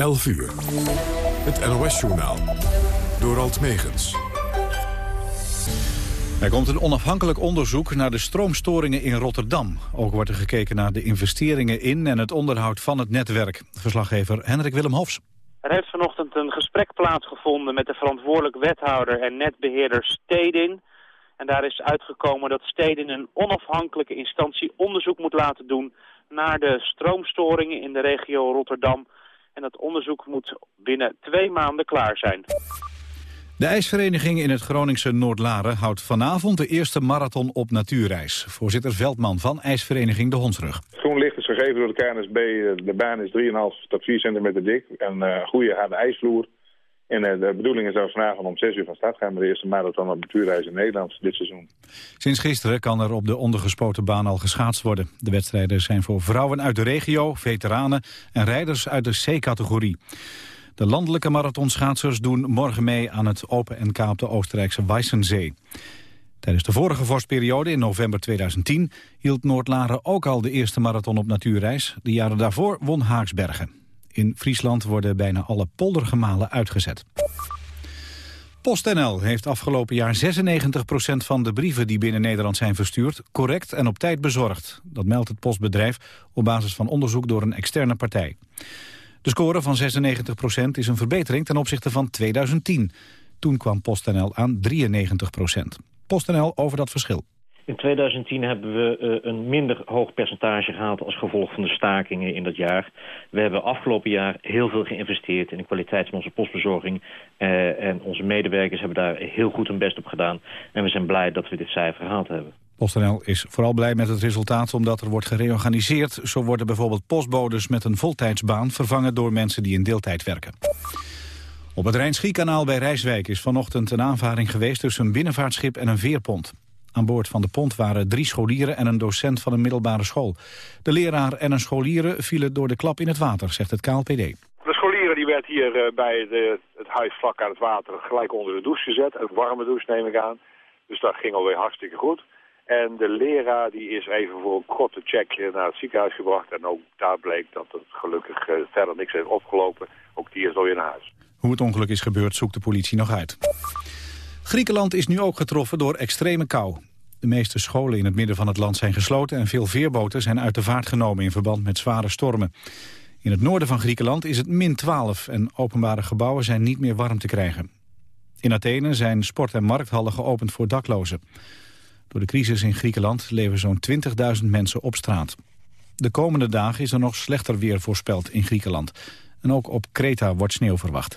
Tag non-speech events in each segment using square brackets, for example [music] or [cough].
11 uur. Het NOS-journaal. Door Alt Megens. Er komt een onafhankelijk onderzoek naar de stroomstoringen in Rotterdam. Ook wordt er gekeken naar de investeringen in en het onderhoud van het netwerk. Verslaggever Hendrik Willem Hofs. Er heeft vanochtend een gesprek plaatsgevonden met de verantwoordelijk wethouder en netbeheerder Stedin. En daar is uitgekomen dat Stedin een onafhankelijke instantie onderzoek moet laten doen naar de stroomstoringen in de regio Rotterdam. En dat onderzoek moet binnen twee maanden klaar zijn. De ijsvereniging in het Groningse Noordlaren houdt vanavond de eerste marathon op natuurreis. Voorzitter Veldman van ijsvereniging De Hondsrug. Groen licht is gegeven door de KNSB. De baan is 3,5 tot 4 centimeter dik. En uh, goede harde ijsvloer. En uh, de bedoeling is dat vanavond om 6 uur van start gaan... met de eerste marathon op natuurreis in Nederland dit seizoen. Sinds gisteren kan er op de ondergespoten baan al geschaatst worden. De wedstrijden zijn voor vrouwen uit de regio, veteranen en rijders uit de C-categorie. De landelijke marathonschaatsers doen morgen mee aan het Open NK op de Oostenrijkse Weissensee. Tijdens de vorige vorstperiode in november 2010 hield Noordlaren ook al de eerste marathon op natuurreis. De jaren daarvoor won Haaksbergen. In Friesland worden bijna alle poldergemalen uitgezet. PostNL heeft afgelopen jaar 96% van de brieven die binnen Nederland zijn verstuurd correct en op tijd bezorgd. Dat meldt het postbedrijf op basis van onderzoek door een externe partij. De score van 96% is een verbetering ten opzichte van 2010. Toen kwam PostNL aan 93% PostNL over dat verschil. In 2010 hebben we uh, een minder hoog percentage gehaald als gevolg van de stakingen in dat jaar. We hebben afgelopen jaar heel veel geïnvesteerd in de kwaliteit van onze postbezorging. Uh, en onze medewerkers hebben daar heel goed hun best op gedaan. En we zijn blij dat we dit cijfer gehaald hebben. PostNL is vooral blij met het resultaat omdat er wordt gereorganiseerd. Zo worden bijvoorbeeld postbodes met een voltijdsbaan vervangen door mensen die in deeltijd werken. Op het Rijn-Schiekanaal bij Rijswijk is vanochtend een aanvaring geweest tussen een binnenvaartschip en een veerpont. Aan boord van de pont waren drie scholieren en een docent van een middelbare school. De leraar en een scholieren vielen door de klap in het water, zegt het KLPD. De scholieren die werd hier uh, bij de, het huis vlak aan het water gelijk onder de douche gezet. Een warme douche neem ik aan. Dus dat ging alweer hartstikke goed. En de leraar die is even voor een korte check naar het ziekenhuis gebracht. En ook daar bleek dat het gelukkig uh, verder niks heeft opgelopen. Ook die is alweer naar huis. Hoe het ongeluk is gebeurd zoekt de politie nog uit. Griekenland is nu ook getroffen door extreme kou. De meeste scholen in het midden van het land zijn gesloten... en veel veerboten zijn uit de vaart genomen in verband met zware stormen. In het noorden van Griekenland is het min 12 en openbare gebouwen zijn niet meer warm te krijgen. In Athene zijn sport- en markthallen geopend voor daklozen. Door de crisis in Griekenland leven zo'n 20.000 mensen op straat. De komende dagen is er nog slechter weer voorspeld in Griekenland. En ook op Kreta wordt sneeuw verwacht.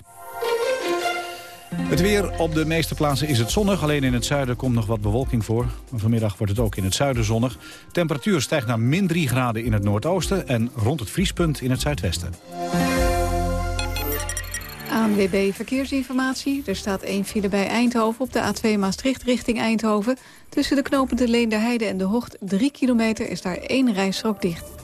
Het weer op de meeste plaatsen is het zonnig. Alleen in het zuiden komt nog wat bewolking voor. Vanmiddag wordt het ook in het zuiden zonnig. Temperatuur stijgt naar min 3 graden in het noordoosten... en rond het vriespunt in het zuidwesten. ANWB Verkeersinformatie. Er staat één file bij Eindhoven op de A2 Maastricht richting Eindhoven. Tussen de knopen de Leenderheide en de Hocht 3 kilometer is daar één rijstrook dicht.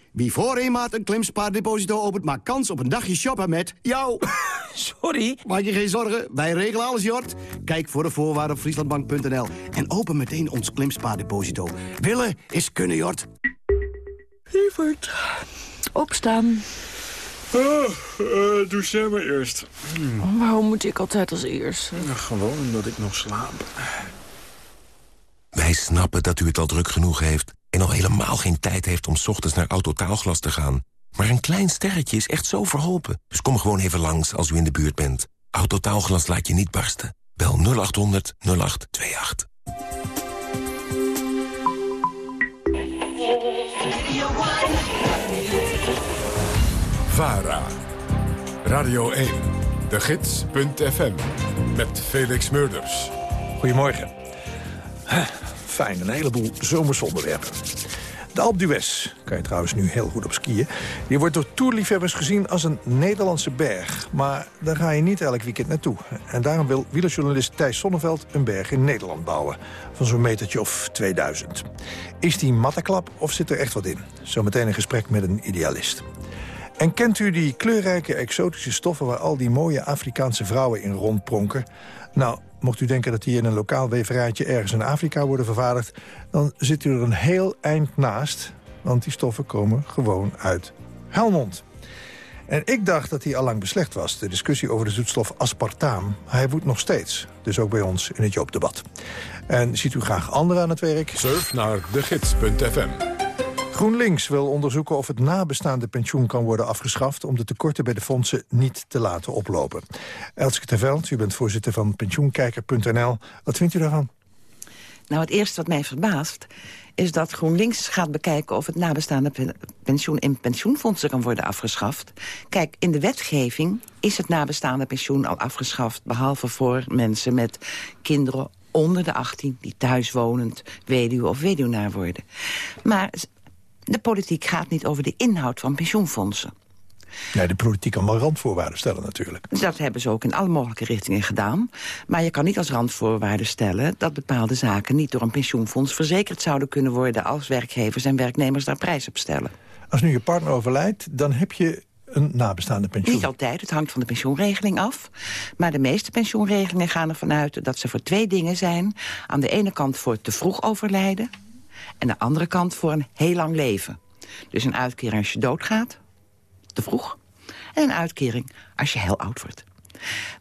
Wie voor een maand een klimspaardeposito opent, maakt kans op een dagje shoppen met jou. [laughs] Sorry. Maak je geen zorgen, wij regelen alles, Jort. Kijk voor de voorwaarden op frieslandbank.nl en open meteen ons klimspaardeposito. Willen is kunnen, Jort. Lievert, opstaan. Oh, uh, doe jij maar eerst. Hmm. Waarom moet ik altijd als eerst? Nou, gewoon omdat ik nog slaap. Wij snappen dat u het al druk genoeg heeft... en al helemaal geen tijd heeft om 's ochtends naar Autotaalglas te gaan. Maar een klein sterretje is echt zo verholpen. Dus kom gewoon even langs als u in de buurt bent. Autotaalglas laat je niet barsten. Bel 0800 0828. VARA. Radio 1. De Gids.fm. Met Felix Murders. Goedemorgen. Fijn, een heleboel zomersonderwerpen. De Alpe d'Huez, kan je trouwens nu heel goed op skiën... die wordt door toerliefhebbers gezien als een Nederlandse berg. Maar daar ga je niet elk weekend naartoe. En daarom wil wielerjournalist Thijs Sonneveld een berg in Nederland bouwen. Van zo'n metertje of 2000. Is die mattenklap of zit er echt wat in? Zometeen een gesprek met een idealist. En kent u die kleurrijke exotische stoffen... waar al die mooie Afrikaanse vrouwen in rondpronken? Nou, mocht u denken dat die in een lokaal weverijtje ergens in Afrika worden vervaardigd... dan zit u er een heel eind naast, want die stoffen komen gewoon uit Helmond. En ik dacht dat hij al lang beslecht was, de discussie over de zoetstof aspartaam. Hij woedt nog steeds, dus ook bij ons in het Joopdebat. En ziet u graag anderen aan het werk? Surf naar degids.fm. GroenLinks wil onderzoeken of het nabestaande pensioen kan worden afgeschaft... om de tekorten bij de fondsen niet te laten oplopen. Elske Terveld, u bent voorzitter van pensioenkijker.nl. Wat vindt u daarvan? Nou, het eerste wat mij verbaast is dat GroenLinks gaat bekijken... of het nabestaande pensioen in pensioenfondsen kan worden afgeschaft. Kijk, in de wetgeving is het nabestaande pensioen al afgeschaft... behalve voor mensen met kinderen onder de 18... die thuiswonend weduwe of weduwnaar worden. Maar de politiek gaat niet over de inhoud van pensioenfondsen. Nee, de politiek kan wel randvoorwaarden stellen natuurlijk. Dat hebben ze ook in alle mogelijke richtingen gedaan. Maar je kan niet als randvoorwaarde stellen... dat bepaalde zaken niet door een pensioenfonds verzekerd zouden kunnen worden... als werkgevers en werknemers daar prijs op stellen. Als nu je partner overlijdt, dan heb je een nabestaande pensioen? Niet altijd, het hangt van de pensioenregeling af. Maar de meeste pensioenregelingen gaan ervan uit dat ze voor twee dingen zijn. Aan de ene kant voor te vroeg overlijden... en de andere kant voor een heel lang leven. Dus een uitkering als je doodgaat, te vroeg. En een uitkering als je heel oud wordt.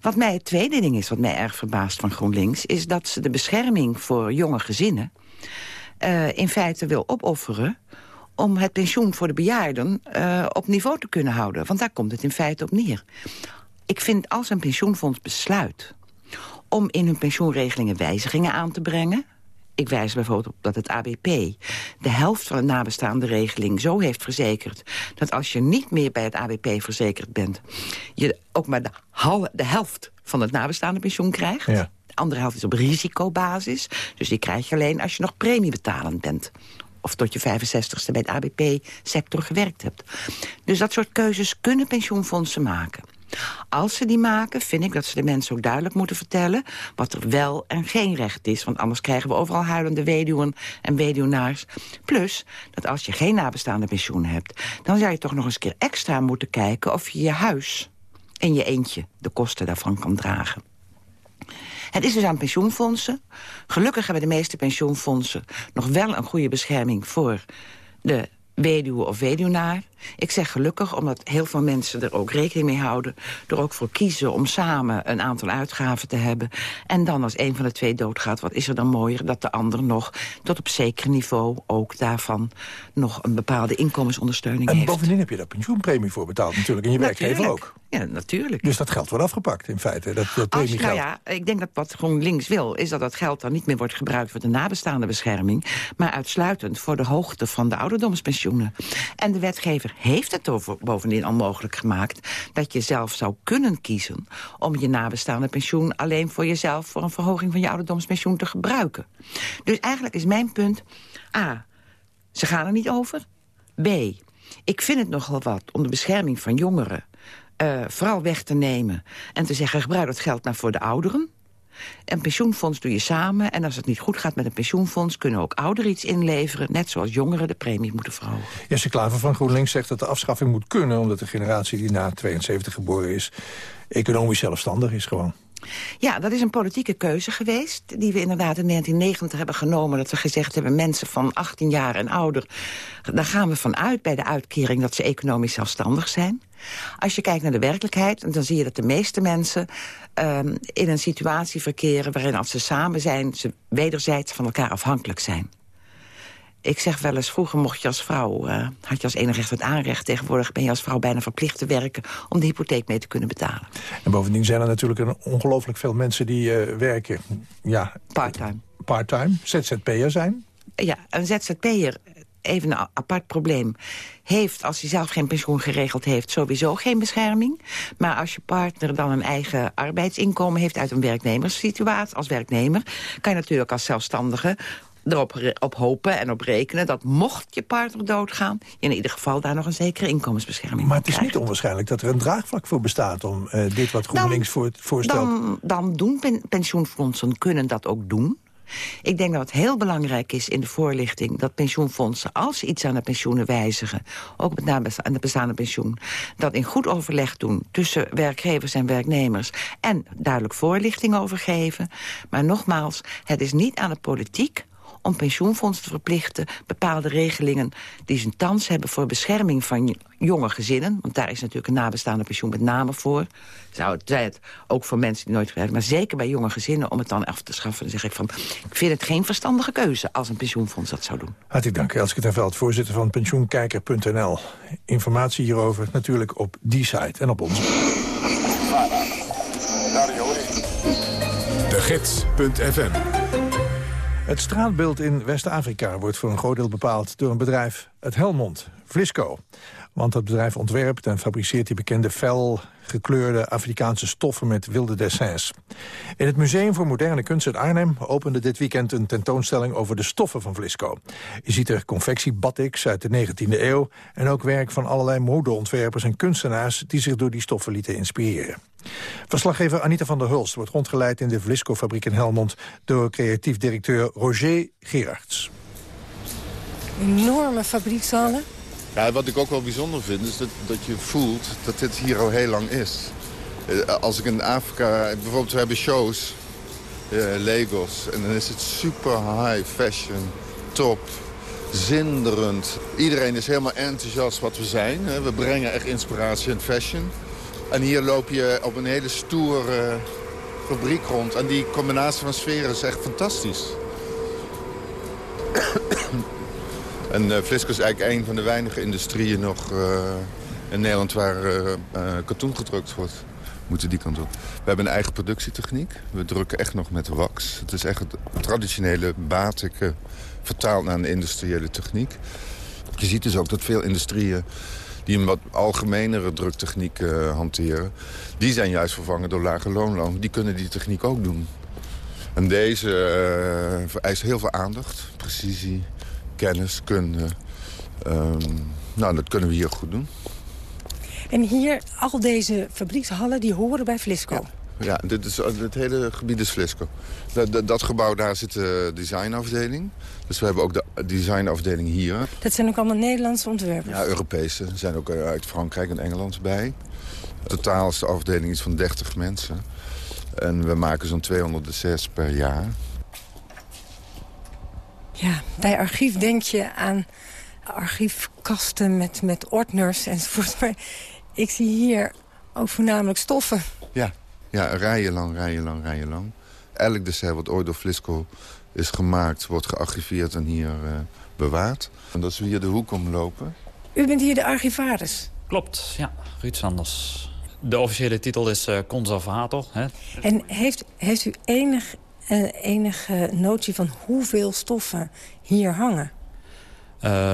Wat mij het tweede ding is, wat mij erg verbaast van GroenLinks... is dat ze de bescherming voor jonge gezinnen... Uh, in feite wil opofferen om het pensioen voor de bejaarden uh, op niveau te kunnen houden. Want daar komt het in feite op neer. Ik vind als een pensioenfonds besluit om in hun pensioenregelingen wijzigingen aan te brengen... Ik wijs bijvoorbeeld op dat het ABP de helft van de nabestaande regeling zo heeft verzekerd... dat als je niet meer bij het ABP verzekerd bent... je ook maar de, de helft van het nabestaande pensioen krijgt. Ja. De andere helft is op risicobasis. Dus die krijg je alleen als je nog premiebetalend bent of tot je 65ste bij het ABP-sector gewerkt hebt. Dus dat soort keuzes kunnen pensioenfondsen maken. Als ze die maken, vind ik dat ze de mensen ook duidelijk moeten vertellen... wat er wel en geen recht is. Want anders krijgen we overal huilende weduwen en weduwnaars. Plus, dat als je geen nabestaande pensioen hebt... dan zou je toch nog eens een keer extra moeten kijken... of je je huis in je eentje de kosten daarvan kan dragen. Het is dus aan pensioenfondsen. Gelukkig hebben de meeste pensioenfondsen nog wel een goede bescherming voor de weduwe of weduwnaar. Ik zeg gelukkig, omdat heel veel mensen er ook rekening mee houden... er ook voor kiezen om samen een aantal uitgaven te hebben. En dan als een van de twee doodgaat, wat is er dan mooier... dat de ander nog tot op zeker niveau ook daarvan... nog een bepaalde inkomensondersteuning en heeft. En bovendien heb je daar pensioenpremie voor betaald natuurlijk. En je werkgever ook. Ja, natuurlijk. Dus dat geld wordt afgepakt in feite, dat, dat premiegeld. Nou ja, ik denk dat wat GroenLinks wil... is dat dat geld dan niet meer wordt gebruikt voor de nabestaande bescherming... maar uitsluitend voor de hoogte van de En de wetgever heeft het bovendien al mogelijk gemaakt... dat je zelf zou kunnen kiezen om je nabestaande pensioen... alleen voor jezelf voor een verhoging van je ouderdomspensioen te gebruiken. Dus eigenlijk is mijn punt... A, ze gaan er niet over. B, ik vind het nogal wat om de bescherming van jongeren... Uh, vooral weg te nemen en te zeggen... gebruik dat geld nou voor de ouderen. Een pensioenfonds doe je samen. En als het niet goed gaat met een pensioenfonds... kunnen ook ouderen iets inleveren. Net zoals jongeren de premie moeten verhogen. Jesse Klaver van GroenLinks zegt dat de afschaffing moet kunnen... omdat de generatie die na 72 geboren is... economisch zelfstandig is gewoon. Ja, dat is een politieke keuze geweest... die we inderdaad in 1990 hebben genomen. Dat we gezegd hebben, mensen van 18 jaar en ouder... daar gaan we vanuit bij de uitkering dat ze economisch zelfstandig zijn. Als je kijkt naar de werkelijkheid, dan zie je dat de meeste mensen... Um, in een situatie verkeren waarin als ze samen zijn... ze wederzijds van elkaar afhankelijk zijn. Ik zeg wel eens, vroeger mocht je als vrouw, uh, had je als enig recht het aanrecht. Tegenwoordig ben je als vrouw bijna verplicht te werken om de hypotheek mee te kunnen betalen. En bovendien zijn er natuurlijk een ongelooflijk veel mensen die uh, werken. Ja, Parttime. Parttime, ZZP'er zijn. Ja, een ZZP'er even een apart probleem... heeft, als hij zelf geen pensioen geregeld heeft... sowieso geen bescherming. Maar als je partner dan een eigen arbeidsinkomen heeft... uit een werknemerssituatie als werknemer... kan je natuurlijk als zelfstandige erop op hopen en op rekenen dat mocht je partner doodgaan... je in ieder geval daar nog een zekere inkomensbescherming Maar het is niet onwaarschijnlijk dat er een draagvlak voor bestaat... om uh, dit wat GroenLinks voor, voorstelt. Dan, dan doen pen, pensioenfondsen kunnen dat ook doen. Ik denk dat het heel belangrijk is in de voorlichting... dat pensioenfondsen, als ze iets aan de pensioenen wijzigen... ook met name aan de bestaande pensioen... dat in goed overleg doen tussen werkgevers en werknemers... en duidelijk voorlichting over geven. Maar nogmaals, het is niet aan de politiek om pensioenfondsen te verplichten... bepaalde regelingen die ze thans hebben voor bescherming van jonge gezinnen... want daar is natuurlijk een nabestaande pensioen met name voor. Zou het, zij het ook voor mensen die nooit werken, maar zeker bij jonge gezinnen... om het dan af te schaffen, dan zeg ik van... ik vind het geen verstandige keuze als een pensioenfonds dat zou doen. Hartelijk dank, Elske ten Veld, voorzitter van pensioenkijker.nl. Informatie hierover natuurlijk op die site en op onze. De Gids.fm het straatbeeld in West-Afrika wordt voor een groot deel bepaald door een bedrijf uit Helmond, Vlisco. Want dat bedrijf ontwerpt en fabriceert die bekende fel gekleurde Afrikaanse stoffen met wilde dessins. In het Museum voor Moderne Kunst in Arnhem opende dit weekend een tentoonstelling over de stoffen van Vlisco. Je ziet er confectiebatiks uit de 19e eeuw en ook werk van allerlei modeontwerpers en kunstenaars die zich door die stoffen lieten inspireren. Verslaggever Anita van der Hulst wordt rondgeleid in de Vlisco-fabriek in Helmond... door creatief directeur Roger Gerards. Enorme fabriekzalen. Ja, wat ik ook wel bijzonder vind, is dat, dat je voelt dat dit hier al heel lang is. Eh, als ik in Afrika, bijvoorbeeld we hebben shows, uh, Lagos... en dan is het super high fashion, top, zinderend. Iedereen is helemaal enthousiast wat we zijn. We brengen echt inspiratie en fashion. En hier loop je op een hele stoere fabriek rond. En die combinatie van sferen is echt fantastisch. En uh, Flisco is eigenlijk een van de weinige industrieën nog uh, in Nederland waar uh, katoen gedrukt wordt. Moeten die kant op. We hebben een eigen productietechniek. We drukken echt nog met wax. Het is echt het traditionele batiken vertaald naar een industriële techniek. Je ziet dus ook dat veel industrieën die een wat algemenere druktechniek hanteren... die zijn juist vervangen door lage loonloon. Die kunnen die techniek ook doen. En deze vereist heel veel aandacht, precisie, kennis, kunde. Um, nou, dat kunnen we hier goed doen. En hier, al deze fabriekshallen, die horen bij Flisco? Ja. Ja, dit is, het hele gebied is Flisco. Dat, dat, dat, gebouw, daar zit de designafdeling. Dus we hebben ook de designafdeling hier. Dat zijn ook allemaal Nederlandse ontwerpers? Ja, Europese. Er zijn ook uit Frankrijk en Engeland bij. Totaal is de afdeling iets van 30 mensen. En we maken zo'n 200 desserts per jaar. Ja, bij archief denk je aan archiefkasten met, met ordners enzovoort. [laughs] Maar ik zie hier ook voornamelijk stoffen. Ja, ja, rijen lang, rijen lang, rijen lang. Elk dessert wat ooit door Flisco is gemaakt, wordt gearchiveerd en hier uh, bewaard. En als we hier de hoek omlopen... U bent hier de archivaris? Klopt, ja. Ruud Sanders. De officiële titel is uh, conservator. Hè. En heeft, heeft u enig, enige notie van hoeveel stoffen hier hangen?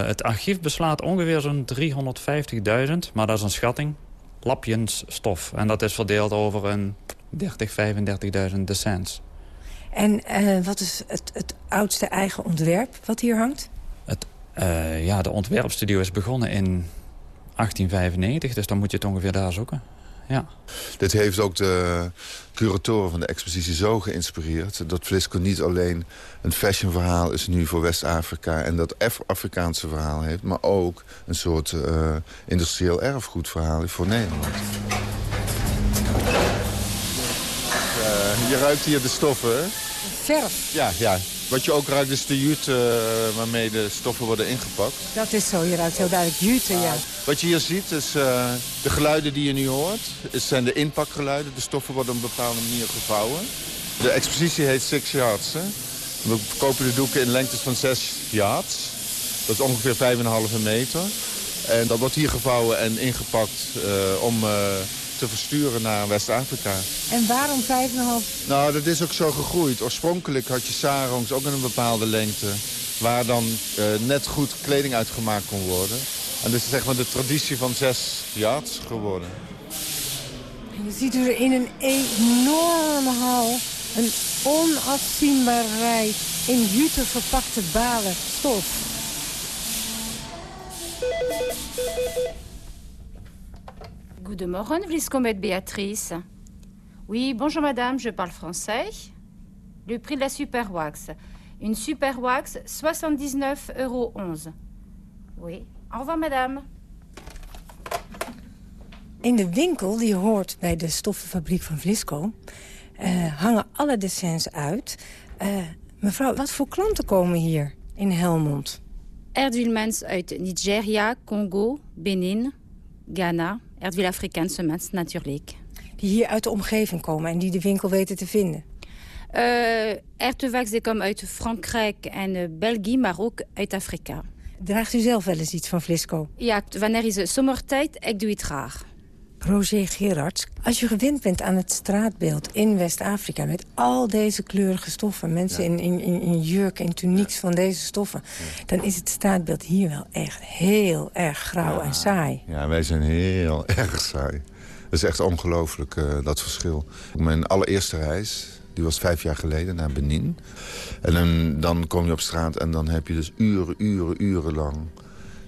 het archief beslaat ongeveer zo'n 350.000, maar dat is een schatting lapjes stof. En dat is verdeeld over een 30, 35.000 decens. En uh, wat is het, het, oudste eigen ontwerp wat hier hangt? Het, uh, ja, de ontwerpstudio is begonnen in 1895, dus dan moet je het ongeveer daar zoeken. Ja. Dit heeft ook de curatoren van de expositie zo geïnspireerd... dat Flisco niet alleen een fashionverhaal is nu voor West-Afrika... en dat Afrikaanse verhaal heeft... maar ook een soort uh, industrieel erfgoedverhaal voor Nederland. Uh, je ruikt hier de stoffen, hè? Verf. Ja, ja. Wat je ook ruikt is de jute uh, waarmee de stoffen worden ingepakt. Dat is zo, je ruikt heel duidelijk jute, ja. Wat je hier ziet is uh, de geluiden die je nu hoort. Het zijn de inpakgeluiden. De stoffen worden op een bepaalde manier gevouwen. De expositie heet Six Yards. Hè? We verkopen de doeken in lengtes van 6 yards. Dat is ongeveer 5,5 meter. En dat wordt hier gevouwen en ingepakt uh, om te versturen naar West-Afrika. En waarom 5,5? Nou, dat is ook zo gegroeid. Oorspronkelijk had je sarongs ook in een bepaalde lengte... waar dan uh, net goed kleding uitgemaakt kon worden. En dit is zeg maar de traditie van zes yards geworden. Je ziet er in een enorme hal een onafzienbaar rij in jute verpakte balen stof. Goedemorgen, Vlisco met Béatrice. Oui, bonjour madame, je parle français. Le prix de la super wax. Une super wax, 79,11 euro. Oui, au revoir madame. In de winkel die hoort bij de stoffenfabriek van Vlisco... Uh, hangen alle dessins uit. Uh, mevrouw, wat voor klanten komen hier in Helmond? Erdwielmens uit Nigeria, Congo, Benin, Ghana. Erdwiel-Afrikaanse mensen natuurlijk. Die hier uit de omgeving komen en die de winkel weten te vinden? Uh, Ertewax die komen uit Frankrijk en België, maar ook uit Afrika. Draagt u zelf wel eens iets van Vlisco? Ja, wanneer is het zomertijd, ik doe het graag. Roger Gerards, als je gewend bent aan het straatbeeld in West-Afrika... met al deze kleurige stoffen, mensen in, in, in jurk en tunieks van deze stoffen... dan is het straatbeeld hier wel echt heel erg grauw en saai. Ja, wij zijn heel [laughs] erg saai. Het is echt ongelooflijk, uh, dat verschil. Mijn allereerste reis, die was vijf jaar geleden, naar Benin. En dan, dan kom je op straat en dan heb je dus uren, uren, uren lang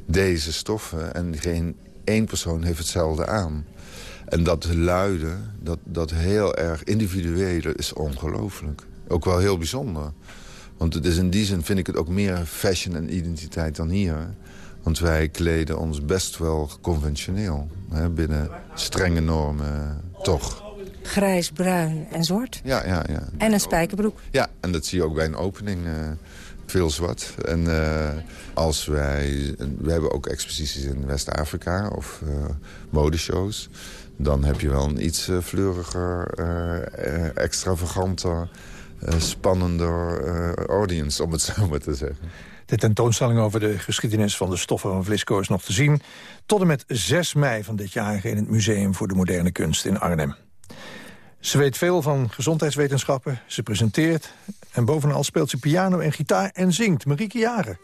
deze stoffen. En geen één persoon heeft hetzelfde aan. En dat luiden, dat, dat heel erg individuele, is ongelooflijk. Ook wel heel bijzonder. Want het is in die zin vind ik het ook meer fashion en identiteit dan hier. Want wij kleden ons best wel conventioneel. Hè, binnen strenge normen, toch. Grijs, bruin en zwart. Ja, ja, ja. En een spijkerbroek. Ja, en dat zie je ook bij een opening. Uh, veel zwart. En uh, als wij... We hebben ook exposities in West-Afrika of uh, modeshows dan heb je wel een iets uh, fleuriger, uh, extravaganter, spannender audience, om het [laughs] zo maar te zeggen. De tentoonstelling over de geschiedenis van de stoffen van Vlisco is nog te zien... tot en met 6 mei van dit jaar in het Museum voor de Moderne Kunst in Arnhem. Ze weet veel van gezondheidswetenschappen, ze presenteert... en bovenal speelt ze piano en gitaar en zingt. Marieke Jaren.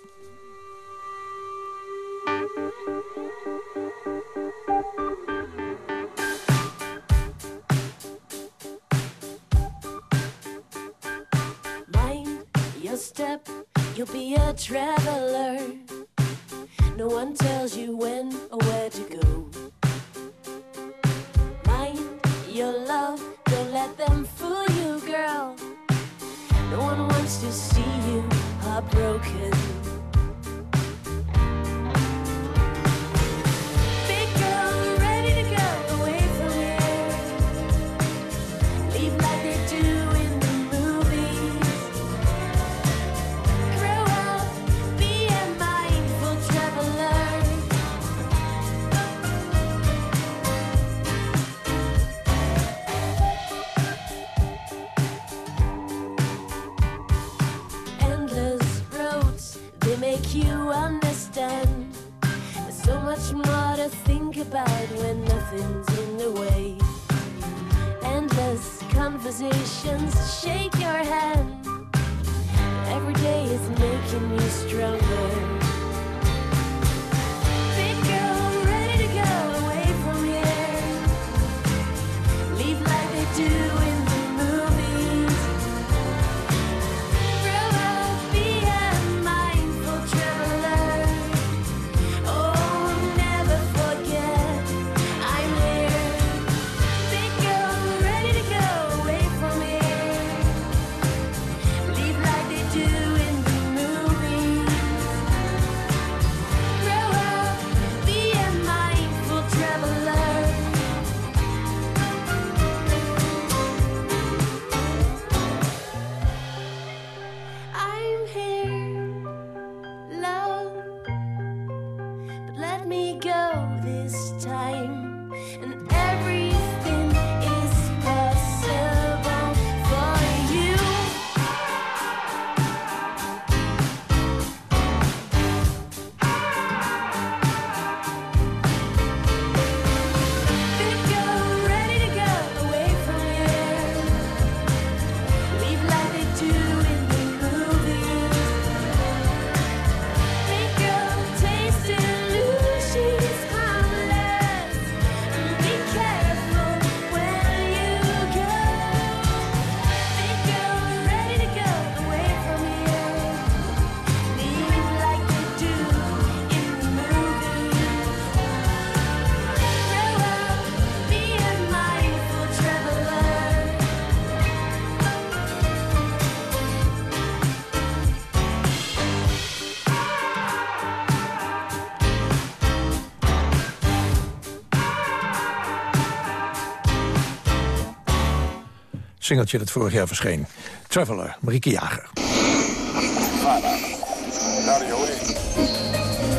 Singeltje dat vorig jaar verscheen. Traveler, Marieke Jager.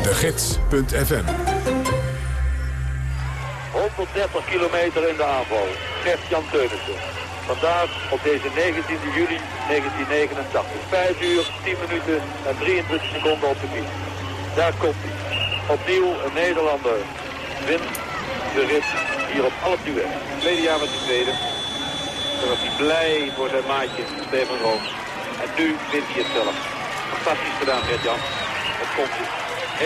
De Gids.fm 130 kilometer in de aanval. Gert-Jan Teunissen. Vandaag op deze 19 juli 1989. 5 uur, 10 minuten en 23 seconden op de fiets. Daar komt hij. Opnieuw een Nederlander. Wint de rit hier op Alp d'Huez. Tweede jaar met de tweede. Toen was hij blij voor zijn maatje Steven Rooms. En nu wint hij het zelf. Fantastisch gedaan, Gert-Jan. Het komt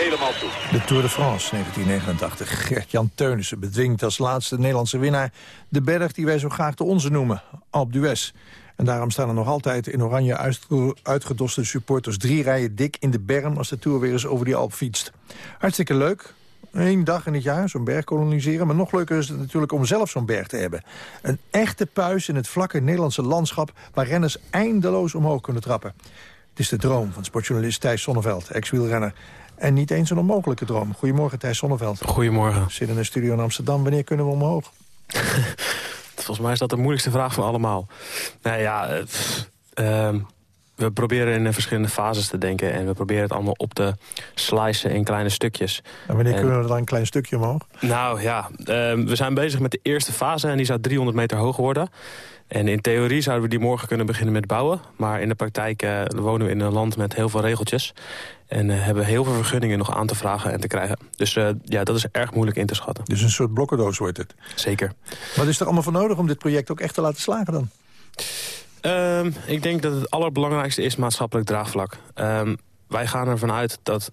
helemaal toe. De Tour de France 1989. Gert-Jan Teunissen bedwingt als laatste Nederlandse winnaar... de berg die wij zo graag de onze noemen, Alpe d'Huez. En daarom staan er nog altijd in oranje uitge- uitgedoste supporters... drie rijen dik in de berm als de Tour weer eens over die Alp fietst. Hartstikke leuk. Eén dag in het jaar zo'n berg koloniseren. Maar nog leuker is het natuurlijk om zelf zo'n berg te hebben. Een echte puis in het vlakke Nederlandse landschap... waar renners eindeloos omhoog kunnen trappen. Het is de droom van sportjournalist Thijs Sonneveld, ex-wielrenner. En niet eens een onmogelijke droom. Goedemorgen, Thijs Sonneveld. Goedemorgen. Zit in een studio in Amsterdam. Wanneer kunnen we omhoog? [laughs] Volgens mij is dat de moeilijkste vraag van allemaal. Nou ja, eh, pff, ehm, we proberen in verschillende fases te denken... en we proberen het allemaal op te slicen in kleine stukjes. En wanneer En- kunnen we dan een klein stukje omhoog? Nou ja, ehm, we zijn bezig met de eerste fase en die zou 300 meter hoog worden. En in theorie zouden we die morgen kunnen beginnen met bouwen. Maar in de praktijk eh, wonen we in een land met heel veel regeltjes. En eh, hebben heel veel vergunningen nog aan te vragen en te krijgen. Dus eh, ja, dat is erg moeilijk in te schatten. Dus een soort blokkendoos wordt het. Zeker. Wat is er allemaal voor nodig om dit project ook echt te laten slagen dan? Ehm, ik denk dat het allerbelangrijkste is maatschappelijk draagvlak. Ehm, wij gaan ervan uit dat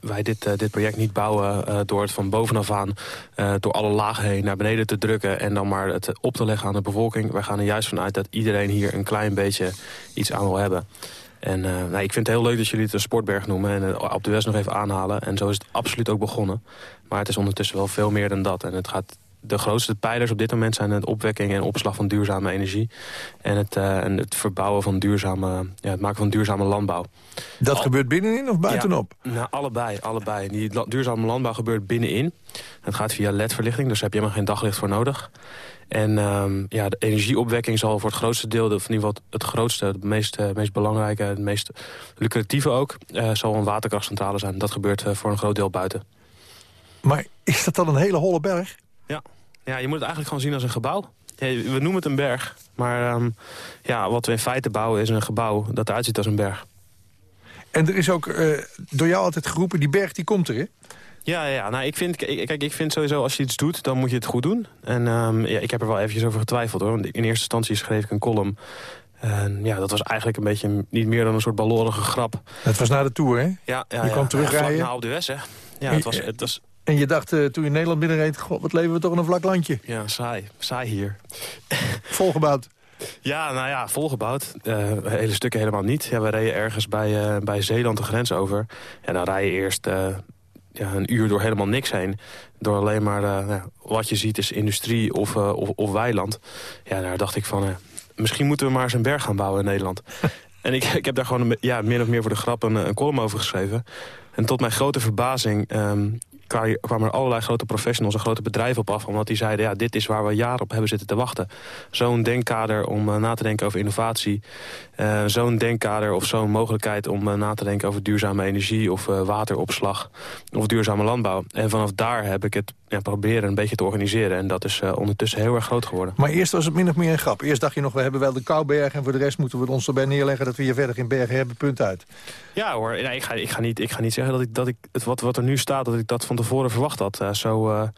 wij dit, eh, dit project niet bouwen eh, door het van bovenaf aan... eh, door alle lagen heen naar beneden te drukken... en dan maar het op te leggen aan de bevolking. Wij gaan er juist vanuit dat iedereen hier een klein beetje iets aan wil hebben. En nou, ik vind het heel leuk dat jullie het een sportberg noemen... en op de West nog even aanhalen. En zo is het absoluut ook begonnen. Maar het is ondertussen wel veel meer dan dat. En het gaat de grootste pijlers op dit moment zijn het opwekking en opslag van duurzame energie. En het, eh, en het verbouwen van duurzame, ja, het maken van duurzame landbouw. Dat gebeurt binnenin of buitenop? Ja, nou, allebei, allebei. Die la- duurzame landbouw gebeurt binnenin. Het gaat via ledverlichting, dus daar heb je helemaal geen daglicht voor nodig. En ehm, ja, de energieopwekking zal voor het grootste deel, of in ieder geval het grootste, het meest, eh, meest belangrijke, het meest lucratieve ook, eh, zal een waterkrachtcentrale zijn. Dat gebeurt voor een groot deel buiten. Maar is dat dan een hele holle berg? Ja. ja, je moet het eigenlijk gewoon zien als een gebouw. Ja, we noemen het een berg, maar ehm, ja, wat we in feite bouwen is een gebouw dat eruit ziet als een berg. En er is ook eh, door jou altijd geroepen, die berg die komt er, hè? Ja, ja, ja. nou, ik vind, kijk, ik vind sowieso als je iets doet, dan moet je het goed doen. En ehm, ja, ik heb er wel eventjes over getwijfeld hoor. Want in eerste instantie schreef ik een column. En ja, dat was eigenlijk een beetje niet meer dan een soort ballorige grap. Het was na de Tour, hè? Ja, ja, je ja. kwam terugrijden. Vlak na op de West, hè. Ja, het was, het was En je dacht, eh, toen je Nederland binnenreed... God, wat leven we toch in een vlak landje. ja, saai. Saai hier. [laughs] Volgebouwd. Ja, nou ja, volgebouwd. Eh, hele stukken helemaal niet. Ja, we reden ergens bij, eh, bij Zeeland de grens over. En dan rij je eerst ja, een uur door helemaal niks heen. Door alleen maar, nou, wat je ziet is industrie of, of, of weiland. Ja, daar dacht ik van, misschien moeten we maar eens een berg gaan bouwen in Nederland. [laughs] en ik, ik heb daar gewoon ja, min of meer voor de grap een, een column over geschreven. En tot mijn grote verbazing ehm, kwamen er allerlei grote professionals en grote bedrijven op af. Omdat die zeiden, ja, dit is waar we jaren op hebben zitten te wachten. Zo'n denkkader om eh, na te denken over innovatie. Eh, zo'n denkkader of zo'n mogelijkheid om eh, na te denken over duurzame energie... of eh, wateropslag of duurzame landbouw. En vanaf daar heb ik het ja, proberen een beetje te organiseren. En dat is ondertussen heel erg groot geworden. Maar eerst was het min of meer een grap. Eerst dacht je nog, we hebben wel de Kouberg... en voor de rest moeten we ons erbij neerleggen... dat we hier verder geen bergen hebben, punt uit. Ja hoor, nee, ik, ga, ik, ga niet, ik ga niet zeggen dat ik, dat ik het, wat, wat er nu staat... dat ik dat van tevoren verwacht had. Zo,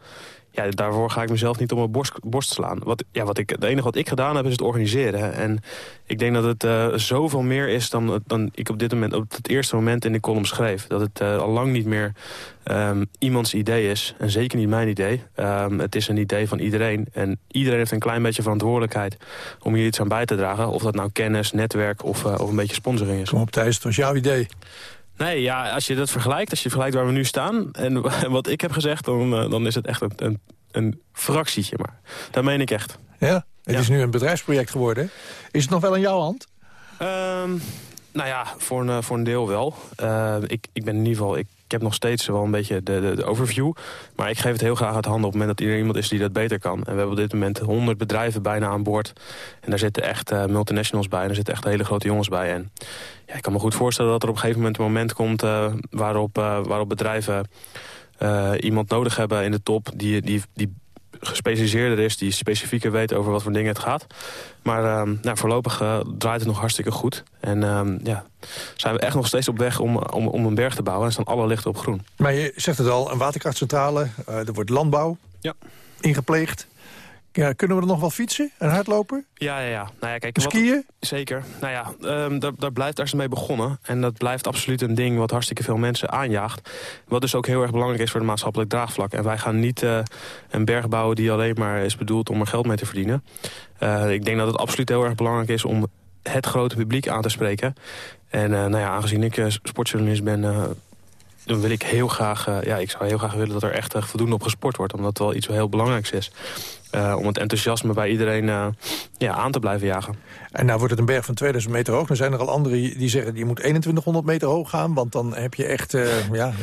ja, daarvoor ga ik mezelf niet op mijn borst, slaan. Wat, ja, wat ik, het enige wat ik gedaan heb is het organiseren. En ik denk dat het eh, zoveel meer is dan, dan ik op dit moment, op het eerste moment in de column schreef. Dat het eh, al lang niet meer ehm, iemands idee is. En zeker niet mijn idee. Ehm, het is een idee van iedereen. En iedereen heeft een klein beetje verantwoordelijkheid om hier iets aan bij te dragen. Of dat nou kennis, netwerk of, eh, of een beetje sponsoring is. Kom op Thijs, het was jouw idee. Nee, ja, als je dat vergelijkt, als je vergelijkt waar we nu staan... en [laughs] wat ik heb gezegd, dan, eh, dan is het echt een, een, een fractietje. Maar dat meen ik echt. Ja, het is nu een bedrijfsproject geworden. Is het nog wel in jouw hand? Ehm, nou ja, voor een, eh, voor een deel wel. Eh, ik, ik ben in ieder geval... Ik, ik heb nog steeds wel een beetje de, de, overview. Maar ik geef het heel graag uit handen op het moment dat er iemand is die dat beter kan. En we hebben op dit moment 100 bedrijven bijna aan boord. En daar zitten echt uh, multinationals bij en er zitten echt hele grote jongens bij. En ja, ik kan me goed voorstellen dat er op een gegeven moment een moment komt... Uh, waarop, uh, waarop bedrijven iemand nodig hebben in de top... die, die, die gespecialiseerder is, die specifieker weet over wat voor dingen het gaat. Maar uh, nou, voorlopig uh, draait het nog hartstikke goed. En uh, ja, zijn we echt nog steeds op weg om, om, om een berg te bouwen. En staan alle lichten op groen. Maar je zegt het al, een waterkrachtcentrale, uh, er wordt landbouw ja. ingepleegd. Ja, kunnen we er nog wel fietsen en hardlopen? Ja, ja, ja. Nou ja kijk, Skiën? Wat, zeker. Nou ja, um, daar, daar blijft ergens mee begonnen. En dat blijft absoluut een ding wat hartstikke veel mensen aanjaagt. Wat dus ook heel erg belangrijk is voor het maatschappelijk draagvlak. En wij gaan niet uh, een berg bouwen die alleen maar is bedoeld om er geld mee te verdienen. Uh, ik denk dat het absoluut heel erg belangrijk is om het grote publiek aan te spreken. En uh, nou ja, aangezien ik sportjournalist ben dan wil ik heel graag, uh, ja, ik zou heel graag willen dat er echt uh, voldoende op gesport wordt. Omdat het wel iets heel belangrijks is. Uh, om het enthousiasme bij iedereen ja, aan te blijven jagen. En nou wordt het een berg van 2000 meter hoog. Dan zijn er al anderen die zeggen je moet 2100 meter hoog gaan. Want dan heb je echt ja,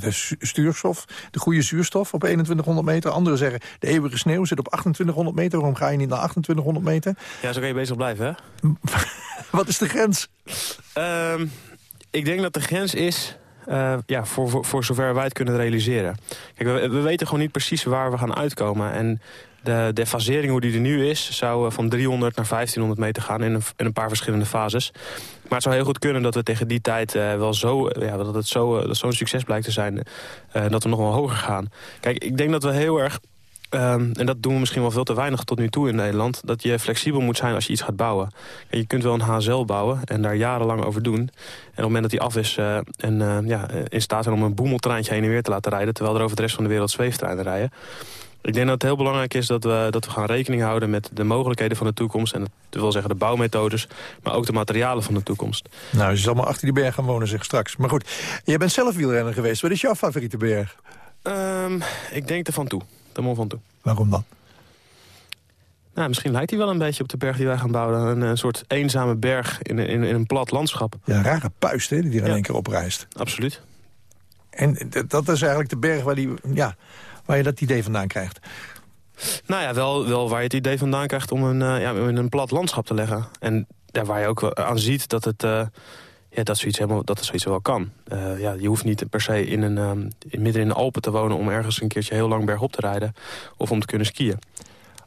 de stuurstof, de goede zuurstof op 2100 meter. Anderen zeggen de eeuwige sneeuw zit op 2800 meter. Waarom ga je niet naar 2800 meter? Ja, zo kan je bezig blijven hè? [laughs] Wat is de grens? Ehm, ik denk dat de grens is uh, ja, voor, voor, zover wij het kunnen realiseren. Kijk, we, we, weten gewoon niet precies waar we gaan uitkomen. En de, de fasering, hoe die er nu is, zou uh, van 300 naar 1500 meter gaan in een, in een paar verschillende fases. Maar het zou heel goed kunnen dat we tegen die tijd uh, wel zo, ja, dat het zo'n succes blijkt te zijn, dat we nog wel hoger gaan. Kijk, ik denk dat we heel erg Um, en dat doen we misschien wel veel te weinig tot nu toe in Nederland... dat je flexibel moet zijn als je iets gaat bouwen. En je kunt wel een HSL bouwen en daar jarenlang over doen. En op het moment dat die af is uh, en uh, ja, in staat zijn om een boemeltreintje heen en weer te laten rijden... terwijl er over de rest van de wereld zweeftreinen rijden... Ik denk dat het heel belangrijk is dat we, dat we gaan rekening houden met de mogelijkheden van de toekomst. En dat wil zeggen de bouwmethodes, maar ook de materialen van de toekomst. Nou, je zal maar achter die berg gaan wonen, zeg straks. Maar goed, jij bent zelf wielrenner geweest. Wat is jouw favoriete berg? Um, ik denk er van toe. De Mont Ventoux. Waarom dan? Nou, misschien lijkt hij wel een beetje op de berg die wij gaan bouwen. Een, een soort eenzame berg in, in, in, een plat landschap. Ja, een rare puist hè, die er in één keer opreist. Absoluut. En dat is eigenlijk de berg waar, die, ja, waar je dat idee vandaan krijgt. Nou ja, wel, wel waar je het idee vandaan krijgt om een, uh, ja, in een plat landschap te leggen. En ja, waar je ook aan ziet dat het... Uh, ja, dat, zoiets helemaal, dat zoiets wel kan. Uh, ja, je hoeft niet per se in een, um, in, midden in de Alpen te wonen... om ergens een keertje heel lang bergop te rijden. Of om te kunnen skiën.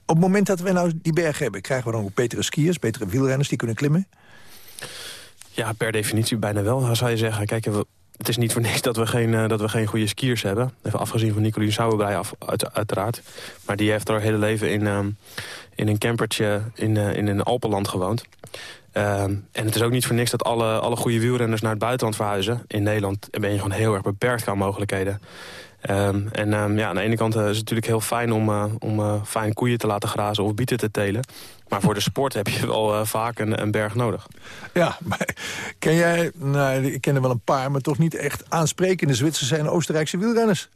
Op het moment dat we nou die berg hebben... krijgen we dan ook betere skiers, betere wielrenners die kunnen klimmen? Ja, per definitie bijna wel, zou je zeggen. Kijk, we, het is niet voor niks dat we geen, uh, dat we geen goede skiers hebben. Even afgezien van Nicolien Sauerbrei af, uit, uiteraard. Maar die heeft haar hele leven in, uh, in een campertje in, uh, in een Alpenland gewoond. Um, en het is ook niet voor niks dat alle, alle goede wielrenners naar het buitenland verhuizen. In Nederland ben je gewoon heel erg beperkt qua mogelijkheden. Um, en ja, aan de ene kant uh, is het natuurlijk heel fijn om, om uh, fijn koeien te laten grazen of bieten te telen. Maar voor de sport heb je wel vaak een, een, berg nodig. Ja, maar ken jij, nou, ik ken er wel een paar, maar toch niet echt aansprekende Zwitserse en Oostenrijkse wielrenners.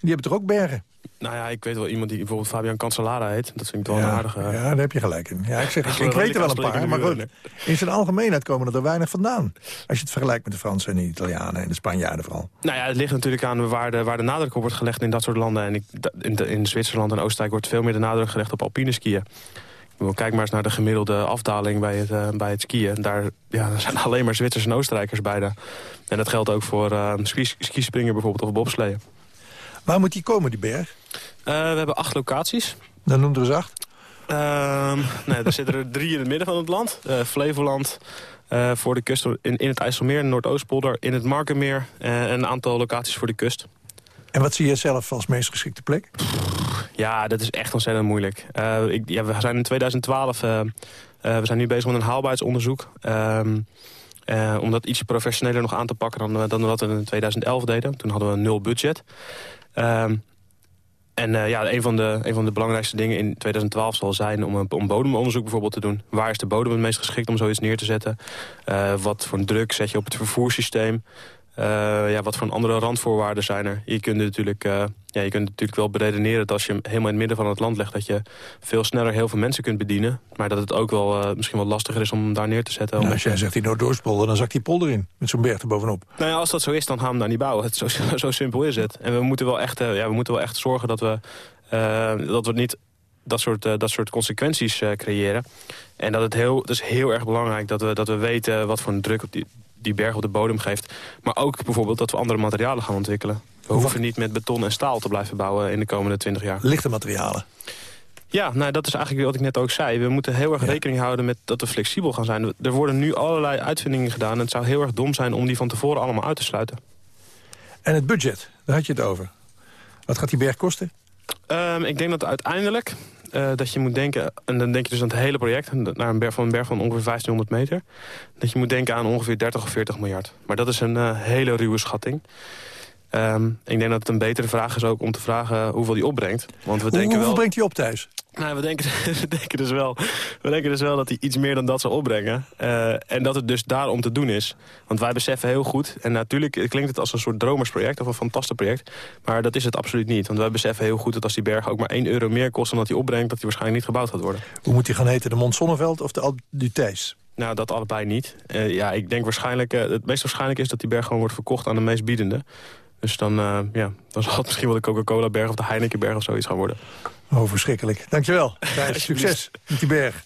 Die hebben toch ook bergen? Nou ja, ik weet wel iemand die bijvoorbeeld Fabian Cancellara heet. Dat vind ik wel ja, een aardige... Ja, daar heb je gelijk in. Ja, ik, zeg, ik, [laughs] ik weet er wel een paar, maar goed. In zijn algemeenheid komen er weinig vandaan. Als je het vergelijkt met de Fransen en de Italianen en de Spanjaarden vooral. Nou ja, het ligt natuurlijk aan waar de, waar de nadruk op wordt gelegd in dat soort landen. En ik, in, in Zwitserland en Oostenrijk wordt veel meer de nadruk gelegd op alpine skiën. Kijk maar eens naar de gemiddelde afdaling bij het, uh, bij het skiën. Daar ja, [laughs] zijn alleen maar Zwitsers en Oostenrijkers bij. De. En dat geldt ook voor uh, skispringen bijvoorbeeld of bobsleeën. Waar moet die komen, die berg? Uh, we hebben acht locaties. Dan noem er eens acht. Uh, nee, er zitten er [laughs] drie in het midden van het land. Flevoland, voor de kust in, in het IJsselmeer, Noordoostpolder, in het Markenmeer... en een aantal locaties voor de kust. En wat zie je zelf als meest geschikte plek? Ja, dat is echt ontzettend moeilijk. ik, ja, we zijn in 2012... we zijn nu bezig met een haalbaarheidsonderzoek... Ehm, om dat iets professioneler nog aan te pakken dan, dan wat we in 2011 deden. Toen hadden we nul budget. Um, en ja, een van, de, een van de belangrijkste dingen in 2012 zal zijn om, een, om bodemonderzoek bijvoorbeeld te doen. Waar is de bodem het meest geschikt om zoiets neer te zetten? Wat voor druk zet je op het vervoerssysteem? Uh, ja, wat voor andere randvoorwaarden zijn er? Je kunt natuurlijk ja, je kunt natuurlijk wel beredeneren dat als je hem helemaal in het midden van het land legt... dat je veel sneller heel veel mensen kunt bedienen. Maar dat het ook wel eh, misschien wat lastiger is om hem daar neer te zetten. Nou, als jij zegt die Noordoostpolder, dan zakt die polder in. Met zo'n berg erbovenop. Nou ja, als dat zo is, dan gaan we hem daar niet bouwen. Het, [laughs] zo, zo simpel is het. En we moeten wel echt, ja, we moeten wel echt zorgen dat we, dat we niet dat soort, dat soort consequenties creëren. En dat het heel, het is heel erg belangrijk dat we, dat we weten wat voor een druk op die, die berg op de bodem geeft. Maar ook bijvoorbeeld dat we andere materialen gaan ontwikkelen. We hoeven niet met beton en staal te blijven bouwen in de komende 20 jaar. Lichte materialen. Ja, nou, dat is eigenlijk wat ik net ook zei. We moeten heel erg rekening houden met dat we flexibel gaan zijn. Er worden nu allerlei uitvindingen gedaan... en het zou heel erg dom zijn om die van tevoren allemaal uit te sluiten. En het budget, daar had je het over. Wat gaat die berg kosten? Um, ik denk dat uiteindelijk uh, dat je moet denken... en dan denk je dus aan het hele project... naar een berg van, een berg van ongeveer 1500 meter... dat je moet denken aan ongeveer 30 of 40 miljard. Maar dat is een uh, hele ruwe schatting. Um, ik denk dat het een betere vraag is ook om te vragen hoeveel die opbrengt. Want we Hoe, denken hoeveel wel... brengt hij op thuis? Nou, we denken, [laughs] we, denken dus wel, we denken dus wel dat hij iets meer dan dat zal opbrengen. Uh, en dat het dus daarom te doen is. Want wij beseffen heel goed, en natuurlijk klinkt het als een soort dromersproject of een fantastisch project. Maar dat is het absoluut niet. Want wij beseffen heel goed dat als die berg ook maar 1 euro meer kost dan dat hij opbrengt, dat hij waarschijnlijk niet gebouwd gaat worden. Hoe moet hij gaan heten, de Mont Zonneveld of de Aldutijs? Nou, dat allebei niet. Uh, ja, ik denk waarschijnlijk, uh, het meest waarschijnlijk is dat die berg gewoon wordt verkocht aan de meest biedende. Dus dan, uh, ja, dan zal het misschien wel de Coca-Cola-berg of de Heineken-berg of zoiets gaan worden. Oh, verschrikkelijk. Dankjewel. [laughs] Succes met die berg.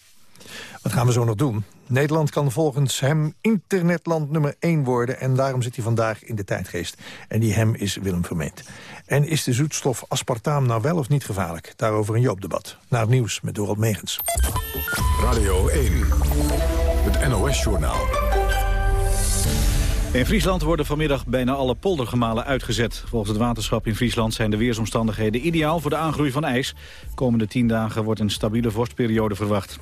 Wat gaan we zo nog doen? Nederland kan volgens hem internetland nummer 1 worden... en daarom zit hij vandaag in de tijdgeest. En die hem is Willem Vermeend. En is de zoetstof aspartaam nou wel of niet gevaarlijk? Daarover een Joopdebat. Naar het nieuws met Dorot Megens. Radio 1, het NOS-journaal. In Friesland worden vanmiddag bijna alle poldergemalen uitgezet. Volgens het waterschap in Friesland zijn de weersomstandigheden ideaal voor de aangroei van ijs. Komende tien dagen wordt een stabiele vorstperiode verwacht. 95%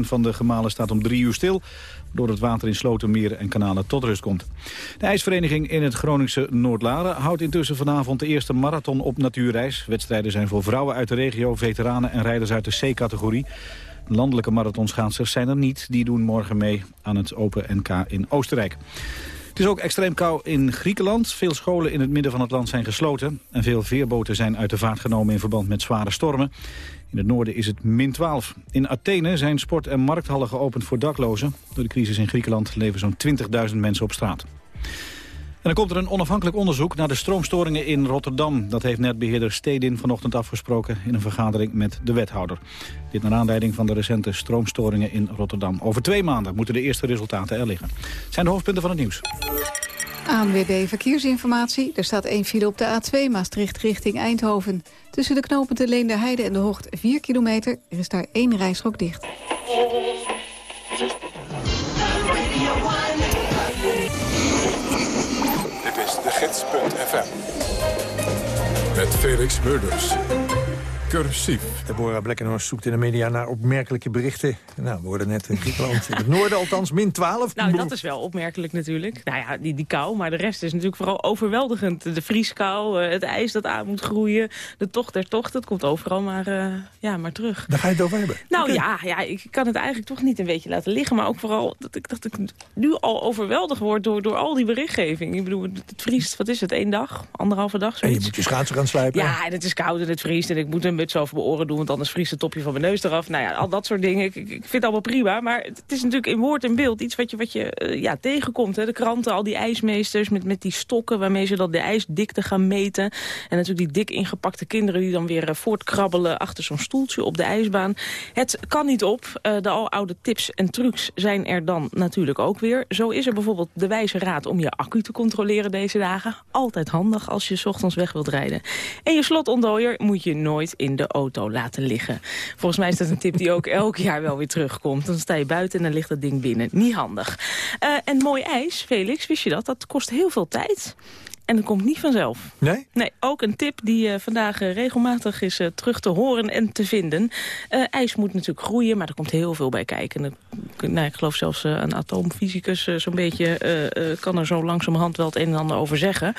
van de gemalen staat om drie uur stil, waardoor het water in sloten, meren en kanalen tot rust komt. De ijsvereniging in het Groningse Noordlaren houdt intussen vanavond de eerste marathon op natuurreis. Wedstrijden zijn voor vrouwen uit de regio, veteranen en rijders uit de C-categorie. Landelijke marathonschaatsers zijn er niet. Die doen morgen mee aan het Open NK in Oostenrijk. Het is ook extreem kou in Griekenland. Veel scholen in het midden van het land zijn gesloten. En veel veerboten zijn uit de vaart genomen in verband met zware stormen. In het noorden is het min 12. In Athene zijn sport- en markthallen geopend voor daklozen. Door de crisis in Griekenland leven zo'n 20.000 mensen op straat. En dan komt er een onafhankelijk onderzoek naar de stroomstoringen in Rotterdam. Dat heeft netbeheerder Stedin vanochtend afgesproken in een vergadering met de wethouder. Dit naar aanleiding van de recente stroomstoringen in Rotterdam. Over twee maanden moeten de eerste resultaten er liggen. Zijn de hoofdpunten van het nieuws. ANWB Verkeersinformatie. Er staat één file op de A2 Maastricht richting Eindhoven. Tussen de knopen de Leenderheide en de Hoogte 4 kilometer. Er is daar één rijstrook dicht. Met Felix Murders. Cursief. Deborah Blekkenhorst zoekt in de media naar opmerkelijke berichten. Nou, we worden net in Griekenland, in het noorden althans, min 12. Nou, dat is wel opmerkelijk natuurlijk. Nou ja, die, die kou, maar de rest is natuurlijk vooral overweldigend. De vrieskou, het ijs dat aan moet groeien, de tocht der tocht, dat komt overal maar, uh, ja, maar terug. Daar ga je het over hebben? Nou okay. ja, ja, ik kan het eigenlijk toch niet een beetje laten liggen. Maar ook vooral dat ik, dat ik nu al overweldigd word door, door al die berichtgeving. Ik bedoel, het vriest, wat is het, één dag, anderhalve dag, zoiets. En je moet je schaatsen gaan slijpen. Ja, en het is koud en het vriest en ik moet een muts over mijn oren doen, want anders vriest het topje van mijn neus eraf. Nou ja, al dat soort dingen. Ik, ik vind het allemaal prima, maar het is natuurlijk in woord en beeld iets wat je, wat je uh, ja, tegenkomt. Hè. De kranten, al die ijsmeesters met, met die stokken waarmee ze dat de ijsdikte gaan meten. En natuurlijk die dik ingepakte kinderen die dan weer uh, voortkrabbelen achter zo'n stoeltje op de ijsbaan. Het kan niet op. Uh, de aloude tips en trucs zijn er dan natuurlijk ook weer. Zo is er bijvoorbeeld de wijze raad om je accu te controleren deze dagen. Altijd handig als je 's ochtends weg wilt rijden. En je slotontdooier moet je nooit in de auto laten liggen. Volgens mij is dat een tip die ook elk jaar wel weer terugkomt. Dan sta je buiten en dan ligt dat ding binnen. Niet handig. Uh, en mooi ijs, Felix, wist je dat? Dat kost heel veel tijd. En dat komt niet vanzelf. Nee? Nee, ook een tip die uh, vandaag uh, regelmatig is uh, terug te horen en te vinden. ijs moet natuurlijk groeien, maar er komt heel veel bij kijken. Nou, ik geloof zelfs een atoomfysicus zo'n beetje kan er zo langzamerhand wel het een en ander over zeggen.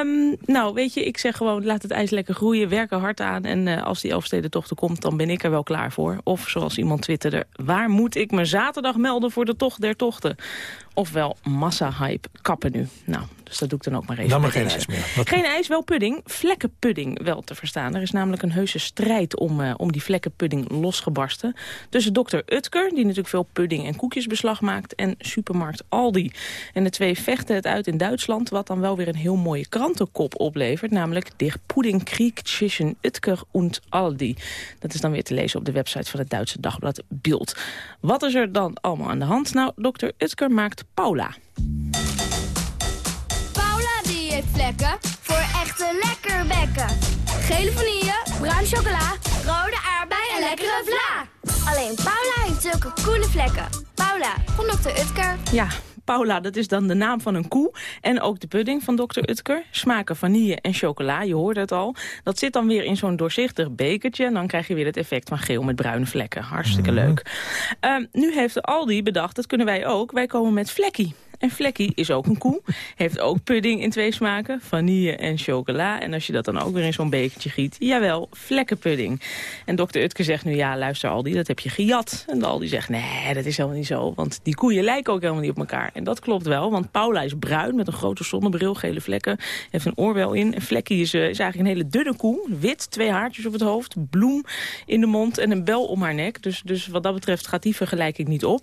Um, nou, weet je, ik zeg gewoon laat het ijs lekker groeien, werk er hard aan. En als die Elfstedentocht er komt, dan ben ik er wel klaar voor. Of zoals iemand twitterde, waar moet ik me zaterdag melden voor de tocht der tochten? Ofwel massa-hype kappen nu. Nou, dus dat doe ik dan ook maar even. Dan maar geen deze. ijs meer. Wat- Geen ijs, wel pudding. Vlekkenpudding wel te verstaan. Er is namelijk een heuse strijd om, eh, om die vlekkenpudding losgebarsten. Tussen dokter Utker, die natuurlijk veel pudding en koekjes beslag maakt... en supermarkt Aldi. En de twee vechten het uit in Duitsland... wat dan wel weer een heel mooie krantenkop oplevert. Namelijk Der Puddingkrieg zwischen Utker und Aldi. Dat is dan weer te lezen op de website van het Duitse dagblad Bild. Wat is er dan allemaal aan de hand? Nou, dokter Utker maakt Paula. Paula die heeft vlekken voor echte lekker bekken. Gele vanille, bruin chocola, rode aardbei en lekkere vla. Alleen Paula heeft zulke coole vlekken. Paula van Dr. Utker. Ja, Paula, dat is dan de naam van een koe. En ook de pudding van Dr. Utker. Smaken vanille en chocola, je hoorde het al. Dat zit dan weer in zo'n doorzichtig bekertje. En dan krijg je weer het effect van geel met bruine vlekken. Hartstikke leuk. Ehm, nu heeft Aldi bedacht, dat kunnen wij ook. Wij komen met Vlekkie. En Vlekkie is ook een koe. Heeft ook pudding in twee smaken. Vanille en chocola. En als je dat dan ook weer in zo'n bekertje giet. Jawel, vlekkenpudding. En dokter Utke zegt nu, ja luister Aldi, dat heb je gejat. En Aldi zegt, nee, dat is helemaal niet zo. Want die koeien lijken ook helemaal niet op elkaar. En dat klopt wel, want Paula is bruin met een grote zonnebril, gele vlekken. Heeft een oorbel in. En Vlekkie is, eh, is eigenlijk een hele dunne koe. Wit, twee haartjes op het hoofd, bloem in de mond en een bel om haar nek. Dus, dus wat dat betreft gaat die vergelijking niet op.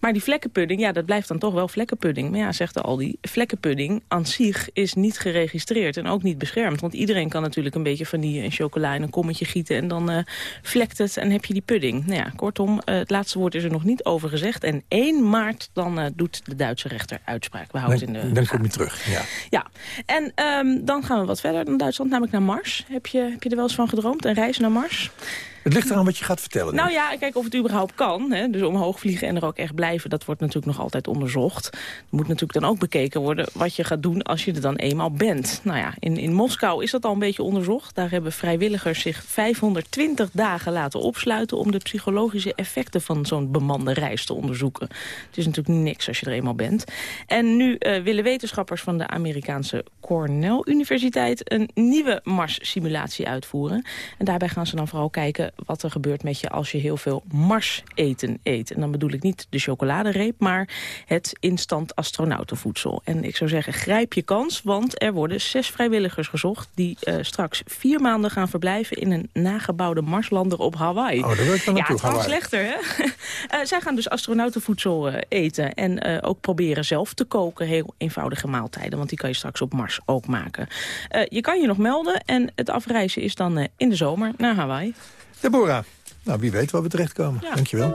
Maar die vlekkenpudding, ja, dat blijft dan toch wel vlekkenpudding. Maar ja, zegt de Aldi, vlekkenpudding aan zich is niet geregistreerd en ook niet beschermd. Want iedereen kan natuurlijk een beetje vanille en chocola in een kommetje gieten... en dan eh, vlekt het en heb je die pudding. Nou ja, kortom, eh, het laatste woord is er nog niet over gezegd. En 1 maart dan eh, doet de Duitse rechter uitspraak. We houden het in de Dan, dan kom je terug, ja. ja, en ehm, dan gaan we wat verder dan Duitsland, namelijk naar Mars. Heb je, heb je er wel eens van gedroomd, een reis naar Mars? Het ligt eraan wat je gaat vertellen. Nou ja, kijk of het überhaupt kan. Hè. Dus omhoog vliegen en er ook echt blijven, dat wordt natuurlijk nog altijd onderzocht. Er moet natuurlijk dan ook bekeken worden wat je gaat doen als je er dan eenmaal bent. Nou ja, in, in Moskou is dat al een beetje onderzocht. Daar hebben vrijwilligers zich 520 dagen laten opsluiten... om de psychologische effecten van zo'n bemande reis te onderzoeken. Het is natuurlijk niks als je er eenmaal bent. En nu eh, willen wetenschappers van de Amerikaanse Cornell Universiteit... een nieuwe Mars-simulatie uitvoeren. En daarbij gaan ze dan vooral kijken wat er gebeurt met je als je heel veel Mars-eten eet. En dan bedoel ik niet de chocoladereep, maar het instant astronautenvoedsel. En ik zou zeggen, grijp je kans, want er worden zes vrijwilligers gezocht... die eh, straks vier maanden gaan verblijven in een nagebouwde Marslander op Hawaii. Oh, daar wil ik dan ja, het kan slechter, hè? [laughs] Eh, zij gaan dus astronautenvoedsel eh, eten en ook proberen zelf te koken. Heel eenvoudige maaltijden, want die kan je straks op Mars ook maken. Je kan je nog melden en het afreizen is dan in de zomer naar Hawaii. Deborah, nou wie weet waar we terechtkomen. Dankjewel.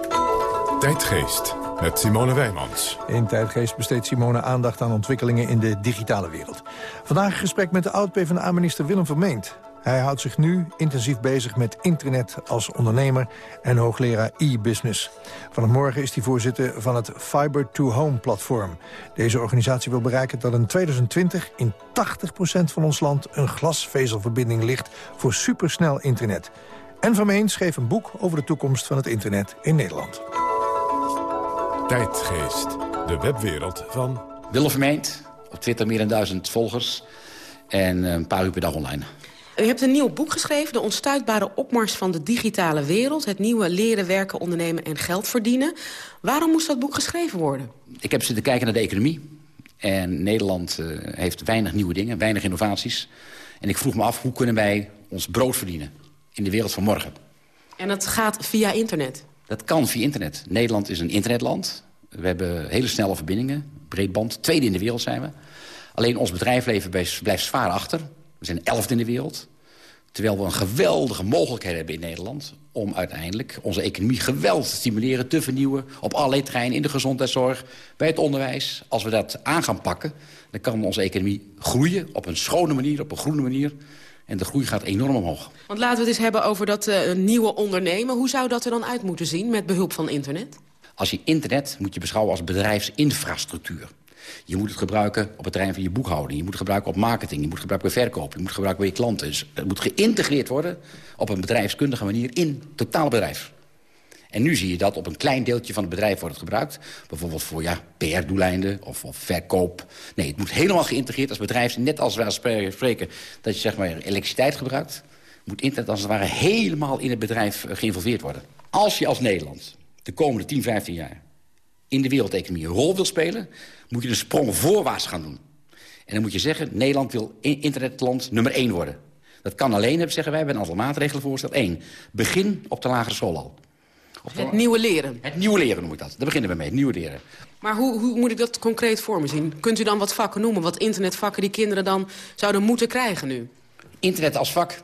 Tijdgeest met Simone Wijmans. In Tijdgeest besteedt Simone aandacht aan ontwikkelingen in de digitale wereld. Vandaag een gesprek met de oud-PVDA-minister Willem Vermeend. Hij houdt zich nu intensief bezig met internet als ondernemer en hoogleraar e-business. Vanaf morgen is hij voorzitter van het Fiber to Home platform. Deze organisatie wil bereiken dat in 2020 in 80% van ons land een glasvezelverbinding ligt voor supersnel internet. En Vermeend schreef een boek over de toekomst van het internet in Nederland. Tijdgeest, de webwereld van... Willem Vermeend, op Twitter meer dan duizend volgers. En eh, een paar uur per dag online. U hebt een nieuw boek geschreven, De onstuitbare opmars van de digitale wereld. Het nieuwe leren, werken, ondernemen en geld verdienen. Waarom moest dat boek geschreven worden? Ik heb zitten kijken naar de economie. En Nederland eh, heeft weinig nieuwe dingen, weinig innovaties. En ik vroeg me af, hoe kunnen wij ons brood verdienen in de wereld van morgen? En dat gaat via internet. Dat kan via internet. Nederland is een internetland. We hebben hele snelle verbindingen, breedband. Tweede in de wereld zijn we. Alleen ons bedrijfsleven blijft zwaar achter. We zijn elfde in de wereld. Terwijl we een geweldige mogelijkheid hebben in Nederland... om uiteindelijk onze economie geweldig te stimuleren, te vernieuwen... op allerlei terreinen, in de gezondheidszorg, bij het onderwijs. Als we dat aan gaan pakken, dan kan onze economie groeien... op een schone manier, op een groene manier. En de groei gaat enorm omhoog. Want laten we het eens hebben over dat eh, nieuwe ondernemen. Hoe zou dat er dan uit moeten zien met behulp van internet? Als je internet moet je beschouwen als bedrijfsinfrastructuur. Je moet het gebruiken op het terrein van je boekhouding. Je moet het gebruiken op marketing. Je moet het gebruiken bij verkoop. Je moet het gebruiken bij je klanten. Dus het moet geïntegreerd worden op een bedrijfskundige manier in het totale bedrijf. En nu zie je dat op een klein deeltje van het bedrijf wordt het gebruikt. Bijvoorbeeld voor ja, PR-doeleinden of, of verkoop. Nee, het moet helemaal geïntegreerd als bedrijf. Net als als spreken dat je zeg maar, elektriciteit gebruikt... moet internet als het ware helemaal in het bedrijf eh, geïnvolveerd worden. Als je als Nederland de komende 10, 15 jaar in de wereldeconomie een rol wil spelen... moet je een sprong voorwaarts gaan doen. En dan moet je zeggen, Nederland wil internetland nummer één worden. Dat kan alleen, zeggen wij, we hebben een aantal maatregelen voorgesteld. Eén, begin op de lagere school al. Het nieuwe leren. Het nieuwe leren noem ik dat. Daar beginnen we mee, het nieuwe leren. Maar hoe, hoe moet ik dat concreet voor me zien? Kunt u dan wat vakken noemen? Wat internetvakken die kinderen dan zouden moeten krijgen nu? Internet als vak.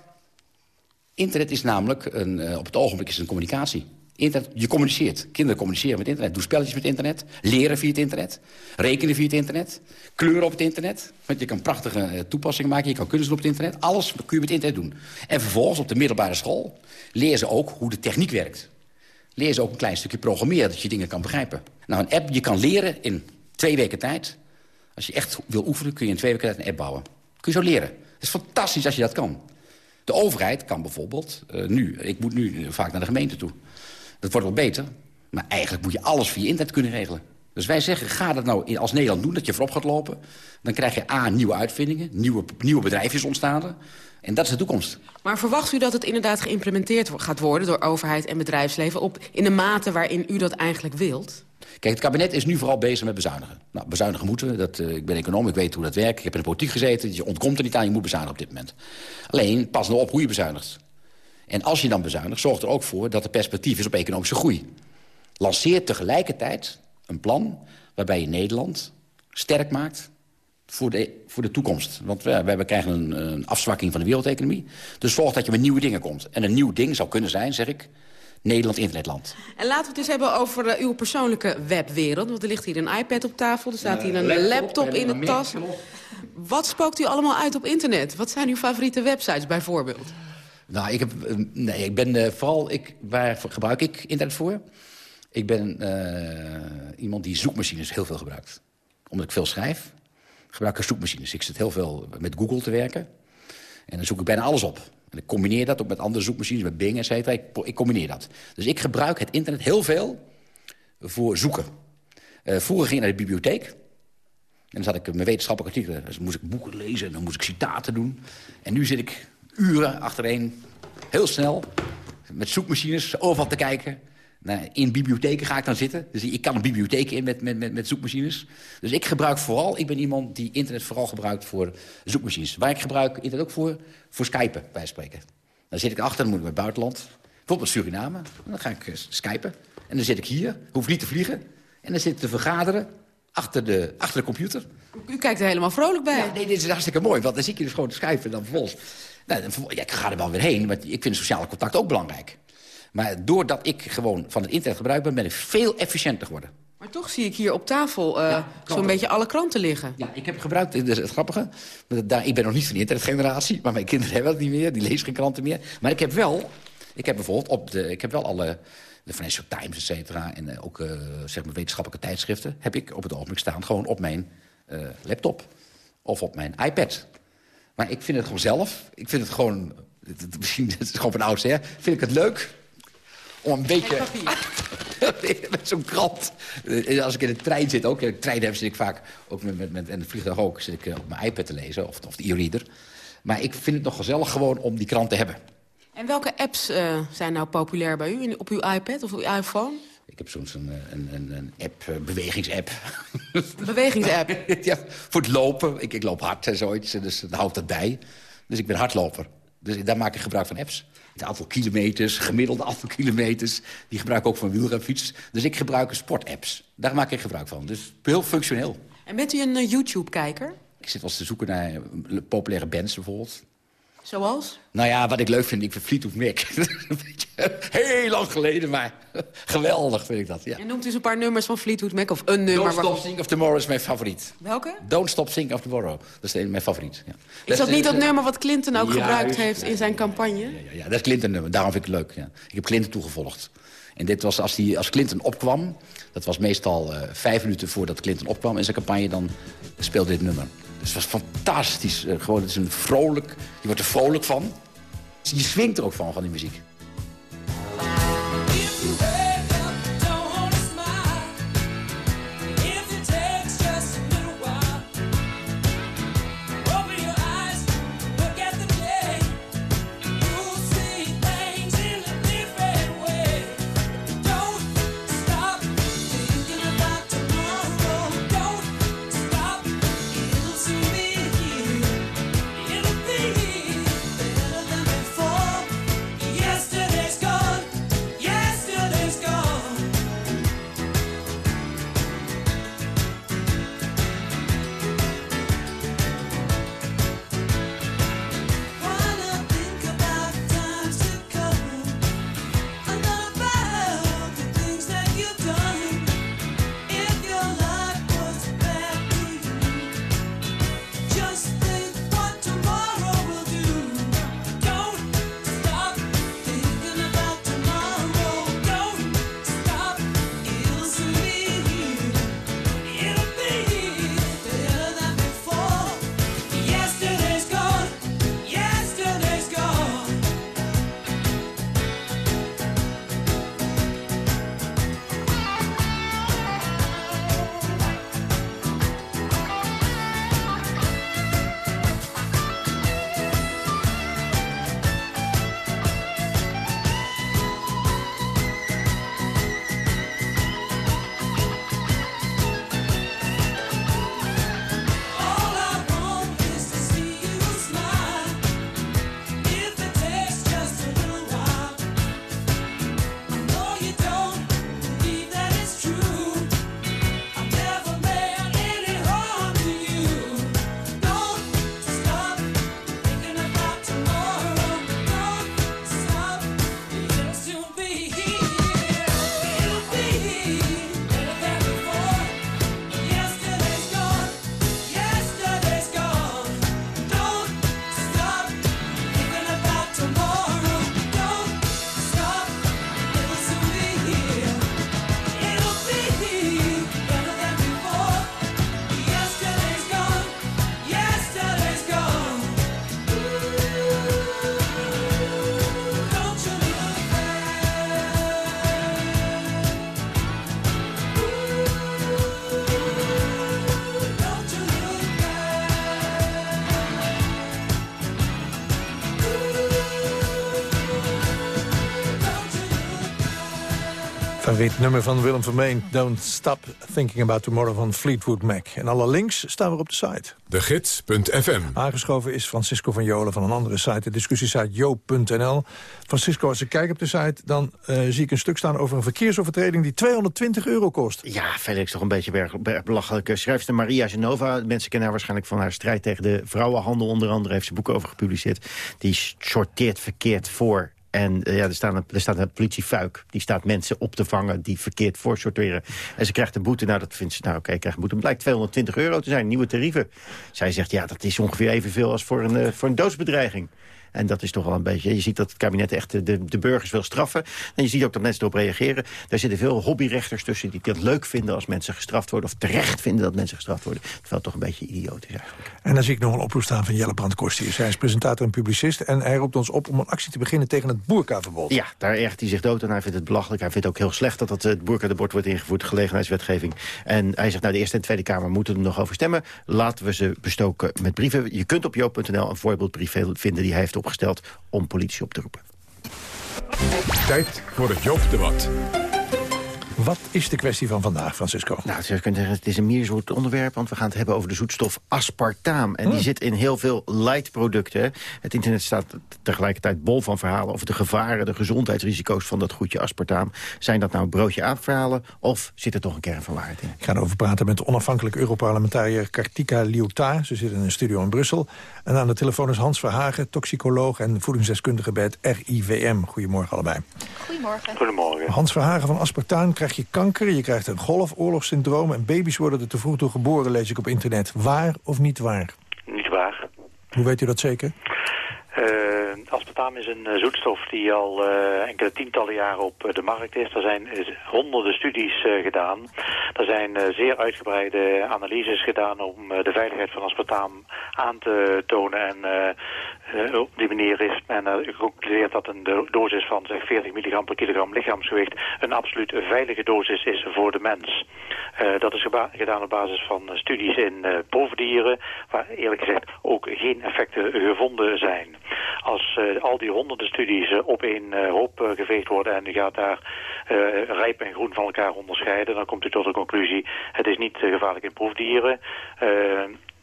Internet is namelijk, een, uh, op het ogenblik is het een communicatie. Internet, je communiceert. Kinderen communiceren met internet. Doen spelletjes met internet. Leren via het internet. Rekenen via het internet. Kleuren op het internet. Want je kan prachtige uh, toepassingen maken. Je kan kunst doen op het internet. Alles kun je met internet doen. En vervolgens op de middelbare school leren ze ook hoe de techniek werkt. Leer ze ook een klein stukje programmeren, dat je dingen kan begrijpen. Nou, een app, je kan leren in twee weken tijd. Als je echt wil oefenen, kun je in twee weken tijd een app bouwen. Kun je zo leren. Het is fantastisch als je dat kan. De overheid kan bijvoorbeeld uh, nu... Ik moet nu vaak naar de gemeente toe. Dat wordt wel beter. Maar eigenlijk moet je alles via internet kunnen regelen. Dus wij zeggen, ga dat nou als Nederland doen, dat je voorop gaat lopen. Dan krijg je A, nieuwe uitvindingen, nieuwe, nieuwe bedrijfjes ontstaan. En dat is de toekomst. Maar verwacht u dat het inderdaad geïmplementeerd gaat worden... door overheid en bedrijfsleven op, in de mate waarin u dat eigenlijk wilt? Kijk, het kabinet is nu vooral bezig met bezuinigen. Nou, bezuinigen moeten we. Dat, uh, ik ben econoom, ik weet hoe dat werkt. Ik heb in de politiek gezeten. Je ontkomt er niet aan, je moet bezuinigen op dit moment. Alleen, pas nou op hoe je bezuinigt. En als je dan bezuinigt, zorg er ook voor dat er perspectief is op economische groei. Lanceer tegelijkertijd een plan waarbij je Nederland sterk maakt voor de, voor de toekomst. Want we, we krijgen een, een, afzwakking van de wereldeconomie. Dus zorg dat je met nieuwe dingen komt. En een nieuw ding zou kunnen zijn, zeg ik, Nederland internetland. En laten we het eens hebben over uh, uw persoonlijke webwereld. Want er ligt hier een iPad op tafel, er staat hier een laptop, laptop in de tas. Wat spookt u allemaal uit op internet? Wat zijn uw favoriete websites bijvoorbeeld? Nou, ik, heb, nee, ik ben uh, vooral... Ik, waar gebruik ik internet voor? Ik ben uh, iemand die zoekmachines heel veel gebruikt. Omdat ik veel schrijf gebruik ik zoekmachines. Ik zit heel veel met Google te werken. En dan zoek ik bijna alles op. En ik combineer dat ook met andere zoekmachines, met Bing, et cetera. Ik, combineer dat. Dus ik gebruik het internet heel veel voor zoeken. Uh, vroeger ging ik naar de bibliotheek. En dan zat ik mijn wetenschappelijke artikelen. Dus moest ik boeken lezen en dan moest ik citaten doen. En nu zit ik uren achtereen, heel snel, met zoekmachines overal te kijken. Nou, in bibliotheken ga ik dan zitten. Dus ik kan een bibliotheek in met, met, met, met zoekmachines. Dus ik gebruik vooral, ik ben iemand die internet vooral gebruikt voor zoekmachines. Waar ik gebruik internet ook voor, voor skypen, bij spreken. Dan zit ik achter, dan moet ik naar het buitenland. Bijvoorbeeld Suriname. Dan ga ik uh, skypen. En dan zit ik hier, hoef niet te vliegen. En dan zit ik te vergaderen achter de, achter de computer. U kijkt er helemaal vrolijk bij. Ja, nee, dit is hartstikke mooi, want dan zie ik je dus gewoon te skypen en dan vervolgens... Nou, dan, ja, ik ga er wel weer heen, maar ik vind sociale contact ook belangrijk. Maar doordat ik gewoon van het internet gebruik ben... ben ik veel efficiënter geworden. Maar toch zie ik hier op tafel uh, ja, zo'n beetje alle kranten liggen. Ja, ik heb gebruikt, dat is het grappige. Ik ben nog niet van de internetgeneratie, maar mijn kinderen [laughs] hebben dat niet meer. Die lezen geen kranten meer. Maar ik heb wel, ik heb bijvoorbeeld op de, ik heb wel alle de Financial Times, et cetera... en uh, ook uh, zeg maar wetenschappelijke tijdschriften... heb ik op het ogenblik staan gewoon op mijn uh, laptop. Of op mijn iPad. Maar ik vind het gewoon zelf... Ik vind het gewoon... Het, misschien [laughs] het is gewoon van oudsher. Vind ik het leuk om een beetje... [laughs] met zo'n krant. Als ik in de trein zit ook. In de trein zit ik vaak, ook met, met, met, en de vliegtuig ook... zit ik op mijn iPad te lezen, of, of de e-reader. Maar ik vind het nog gezellig gewoon om die krant te hebben. En welke apps uh, zijn nou populair bij u? Op uw iPad of uw iPhone? Ik heb soms een, een, een, een app, een bewegingsapp. Bewegingsapp? [laughs] ja, voor het lopen. Ik, ik loop hard en zoiets, dus dat houdt dat bij. Dus ik ben hardloper. Dus daar maak ik gebruik van apps. Het aantal kilometers, gemiddelde aantal kilometers. Die gebruik ik ook van wielrenfiets. Dus ik gebruik sportapps. Daar maak ik gebruik van. Dus heel functioneel. En bent u een uh, YouTube-kijker? Ik zit wel eens te zoeken naar populaire bands bijvoorbeeld. Zoals? Nou ja, wat ik leuk vind, ik vind Fleetwood Mac. Heel lang geleden, maar [laughs] geweldig vind ik dat. Ja. Je noemt dus een paar nummers van Fleetwood Mac, of een nummer... Don't Stop waar... Think of Tomorrow is mijn favoriet. Welke? Don't Stop Think of Tomorrow. Dat is mijn favoriet. Ja. Is dat, niet dat nummer wat Clinton ook gebruikt heeft in zijn campagne? Ja, ja, dat is Clinton nummer. Daarom vind ik het leuk. Ja. Ik heb Clinton toegevolgd. En dit was als, die, als Clinton opkwam... dat was meestal uh, vijf minuten voordat Clinton opkwam in zijn campagne... dan speelde dit nummer. Dus het was fantastisch. Uh, gewoon, het is een vrolijk... Je wordt er vrolijk van. Je swingt er ook van, van die muziek. Favoriet nummer van Willem Vermeen. Don't Stop Thinking About Tomorrow van Fleetwood Mac. En alle links staan weer op de site. De Gids.fm. Aangeschoven is Francisco van Jolen van een andere site, de discussiesite joop.nl. Francisco, als ik kijk op de site, dan eh, zie ik een stuk staan over een verkeersovertreding die 220 euro kost. Ja, Felix, toch een beetje belachelijk. Schrijfster Maria Genova, mensen kennen haar waarschijnlijk van haar strijd tegen de vrouwenhandel. Onder andere heeft ze boeken over gepubliceerd. Die sorteert verkeerd voor en eh, ja, er, staan een, er staat een politiefuik. Die staat mensen op te vangen die verkeerd voorsorteren. En ze krijgt een boete. Nou, dat vindt ze, nou oké, okay, krijgt een boete. Het blijkt 220 euro te zijn, nieuwe tarieven. Zij zegt, ja, dat is ongeveer evenveel als voor een, uh, voor een doodsbedreiging. En dat is toch wel een beetje... Je ziet dat het kabinet echt de, de burgers wil straffen. En je ziet ook dat mensen erop reageren. Daar zitten veel hobbyrechters tussen die het leuk vinden als mensen gestraft worden. Of terecht vinden dat mensen gestraft worden. Terwijl het toch een beetje idioot is eigenlijk. En dan zie ik nog een oproep staan van Jelle Brandkorst. Hij is presentator en publicist. En hij roept ons op om een actie te beginnen tegen het boerkaverbod. Ja, daar ergt hij zich dood en hij vindt het belachelijk. Hij vindt ook heel slecht dat het boerkadebord wordt ingevoerd. Gelegenheidswetgeving. En hij zegt, nou de Eerste en Tweede Kamer moeten er nog over stemmen. Laten we ze bestoken met brieven. Je kunt op joop.nl een voorbeeldbrief vinden die hij heeft opgesteld om politie op te roepen. Tijd voor het Joop-debat. Wat is de kwestie van vandaag, Francisco? Nou, je kunt zeggen, het is een meer soort onderwerp... want we gaan het hebben over de zoetstof aspartaam. En die zit in heel veel light-producten. Het internet staat tegelijkertijd bol van verhalen... over de gevaren, de gezondheidsrisico's van dat goedje aspartaam. Zijn dat nou broodje aanverhalen of zit er toch een kern van waarheid in? Ik ga erover praten met onafhankelijk Europarlementariër Kartika Liota. Ze zit in een studio in Brussel. En aan de telefoon is Hans Verhagen, toxicoloog en voedingsdeskundige bij het RIVM. Goedemorgen allebei. Goedemorgen. Goedemorgen. Hans Verhagen van aspartaam krijg je kanker, je krijgt een golfoorlogssyndroom... en baby's worden er te vroeg door geboren, lees ik op internet. Waar of niet waar? Niet waar. Hoe weet u dat zeker? Uh, aspartaam is een uh, zoetstof die al uh, enkele tientallen jaren op de markt is. Er zijn honderden studies gedaan. Er zijn zeer uitgebreide analyses gedaan om de veiligheid van aspartaam aan te tonen. En op die manier is men geconcludeerd dat een dosis van zeg 40 milligram per kilogram lichaamsgewicht een absoluut veilige dosis is voor de mens. dat is gedaan op basis van studies in proefdieren, waar eerlijk gezegd ook geen effecten gevonden zijn. Als al die honderden studies op één hoop geveegd worden en u gaat daar rijp en groen van elkaar onderscheiden, dan komt u tot de conclusie, het is niet gevaarlijk in proefdieren.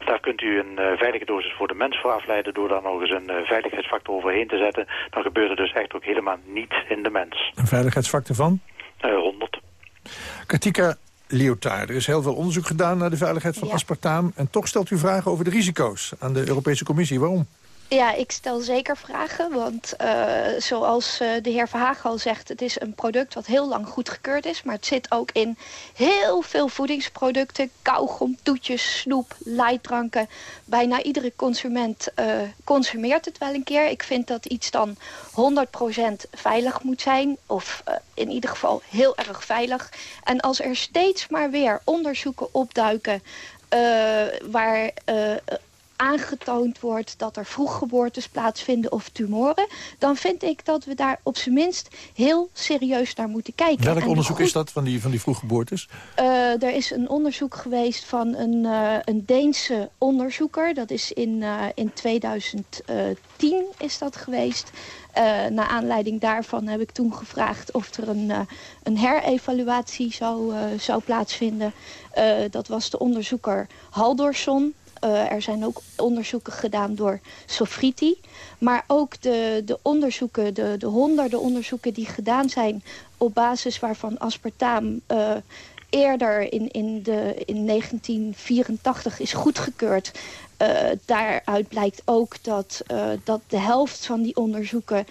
Daar kunt u een veilige dosis voor de mens voor afleiden door daar nog eens een veiligheidsfactor overheen te zetten. Dan gebeurt er dus echt ook helemaal niets in de mens. Een veiligheidsfactor van? 100. Katika Lyotard, er is heel veel onderzoek gedaan naar de veiligheid van Ja. aspartaam. En toch stelt u vragen over de risico's aan de Europese Commissie. Waarom? Ja, ik stel zeker vragen, want eh, zoals eh, de heer Verhagen al zegt... het is een product wat heel lang goedgekeurd is... maar het zit ook in heel veel voedingsproducten. Kauwgom, toetjes, snoep, lightdranken. Bijna iedere consument eh, consumeert het wel een keer. Ik vind dat iets dan 100% veilig moet zijn. Of in ieder geval heel erg veilig. En als er steeds maar weer onderzoeken opduiken... waar aangetoond wordt dat er vroeggeboortes plaatsvinden of tumoren... dan vind ik dat we daar op zijn minst heel serieus naar moeten kijken. Welk En onderzoek goed- is dat van die, van die vroeggeboortes? eh, er is een onderzoek geweest van een, eh, een Deense onderzoeker. Dat is in, eh, in 2010 is dat geweest. Eh naar aanleiding daarvan heb ik toen gevraagd of er een, een herevaluatie zou, zou plaatsvinden. Dat was de onderzoeker Haldorsson. Eh, er zijn ook onderzoeken gedaan door Sofriti. Maar ook de, de onderzoeken, de, de honderden onderzoeken die gedaan zijn... op basis waarvan aspartaam eh, eerder in, in, de, in 1984 is goedgekeurd... Eh, daaruit blijkt ook dat, dat de helft van die onderzoeken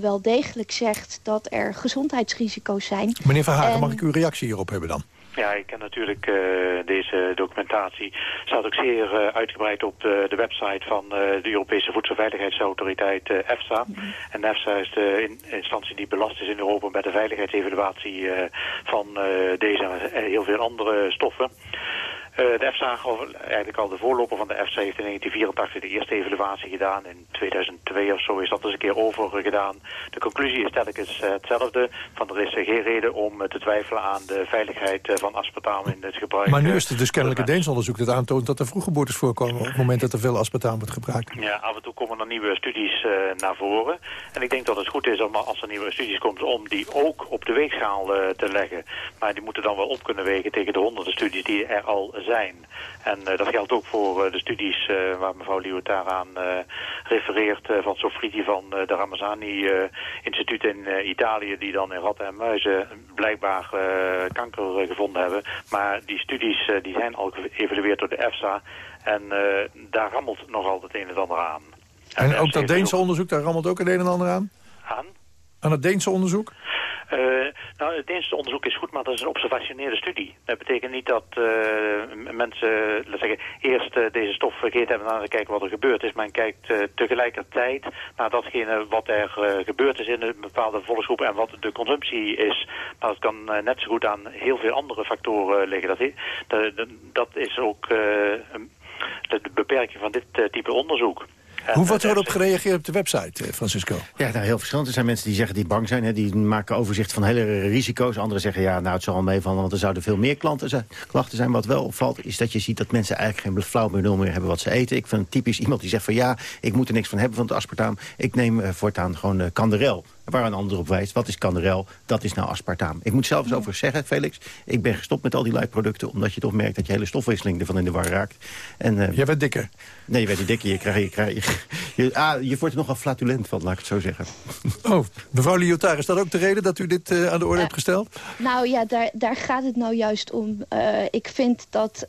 wel degelijk zegt... dat er gezondheidsrisico's zijn. Meneer Verhagen, En- mag ik uw reactie hierop hebben dan? Ja, ik ken natuurlijk eh, deze documentatie. staat ook zeer eh, uitgebreid op de, de website van eh, de Europese Voedselveiligheidsautoriteit eh, EFSA. En EFSA is de in- instantie die belast is in Europa met de veiligheidsevaluatie eh, van eh, deze en heel veel andere stoffen. Eh, de EFSA, of eigenlijk al de voorloper van de EFSA, heeft in 1984 de eerste evaluatie gedaan. In 2002 of zo is dat eens een keer over gedaan. De conclusie is telkens eh, hetzelfde. Van er is eh, geen reden om te twijfelen aan de veiligheid van aspartaam in het gebruik. Maar nu is het dus kennelijk een Deens onderzoek dat aantoont dat er vroeggeboortes voorkomen op het moment dat er veel aspartaam wordt gebruikt. Ja, af en toe komen er nieuwe studies naar voren. En ik denk dat het goed is om als er nieuwe studies komen om die ook op de weegschaal te leggen. Maar die moeten dan wel op kunnen wegen tegen de honderden studies die er al zijn. En eh, dat geldt ook voor eh, de studies eh, waar mevrouw Liotard aan refereert van Sofriti van de Ramazani instituut in Italië die dan in ratten en muizen blijkbaar kanker gevonden hebben. Maar die studies die zijn al geëvalueerd door de EFSA en daar rammelt nogal het een en ander aan. En, en ook dat Deense onderzoek, daar rammelt ook het een en ander aan? Aan? Aan het Deense onderzoek? Uh, nou, het eerste onderzoek is goed, maar dat is een observationele studie. Dat betekent niet dat uh, mensen laten zeggen, eerst uh, deze stof vergeten hebben en dan kijken wat er gebeurd is. Men kijkt tegelijkertijd naar datgene wat er gebeurd is in een bepaalde volksgroep en wat de consumptie is. Maar dat kan net zo goed aan heel veel andere factoren liggen. Dat, dat is ook de beperking van dit type onderzoek. Hoe wordt erop gereageerd op de website, eh, Francisco? Ja, nou, heel verschillend. Er zijn mensen die zeggen die bang zijn. Hè, die maken overzicht van hele risico's. Anderen zeggen, ja, nou, het zal al meevallen... want er zouden veel meer klanten zijn, klachten zijn. Wat wel opvalt, is dat je ziet dat mensen eigenlijk geen flauw benul meer hebben wat ze eten. Ik vind typisch iemand die zegt van... ja, ik moet er niks van hebben van het aspartaam. Ik neem uh, voortaan gewoon uh, kanderel. Waar een ander op wijst, wat is kanderel? Dat is nou aspartaam. Ik moet zelfs over zeggen, Felix, ik ben gestopt met al die luikproducten... omdat je toch merkt dat je hele stofwisseling ervan in de war raakt. En, uh, Jij bent dikker? Nee, je bent niet dikker. Je, krijgt, je, krijgt, je, ah, je wordt er nogal flatulent van, laat ik het zo zeggen. [laughs] Oh, mevrouw Lyotard, is dat ook de reden dat u dit uh, aan de orde uh, hebt gesteld? Nou ja, daar, daar gaat het nou juist om. Uh, ik vind dat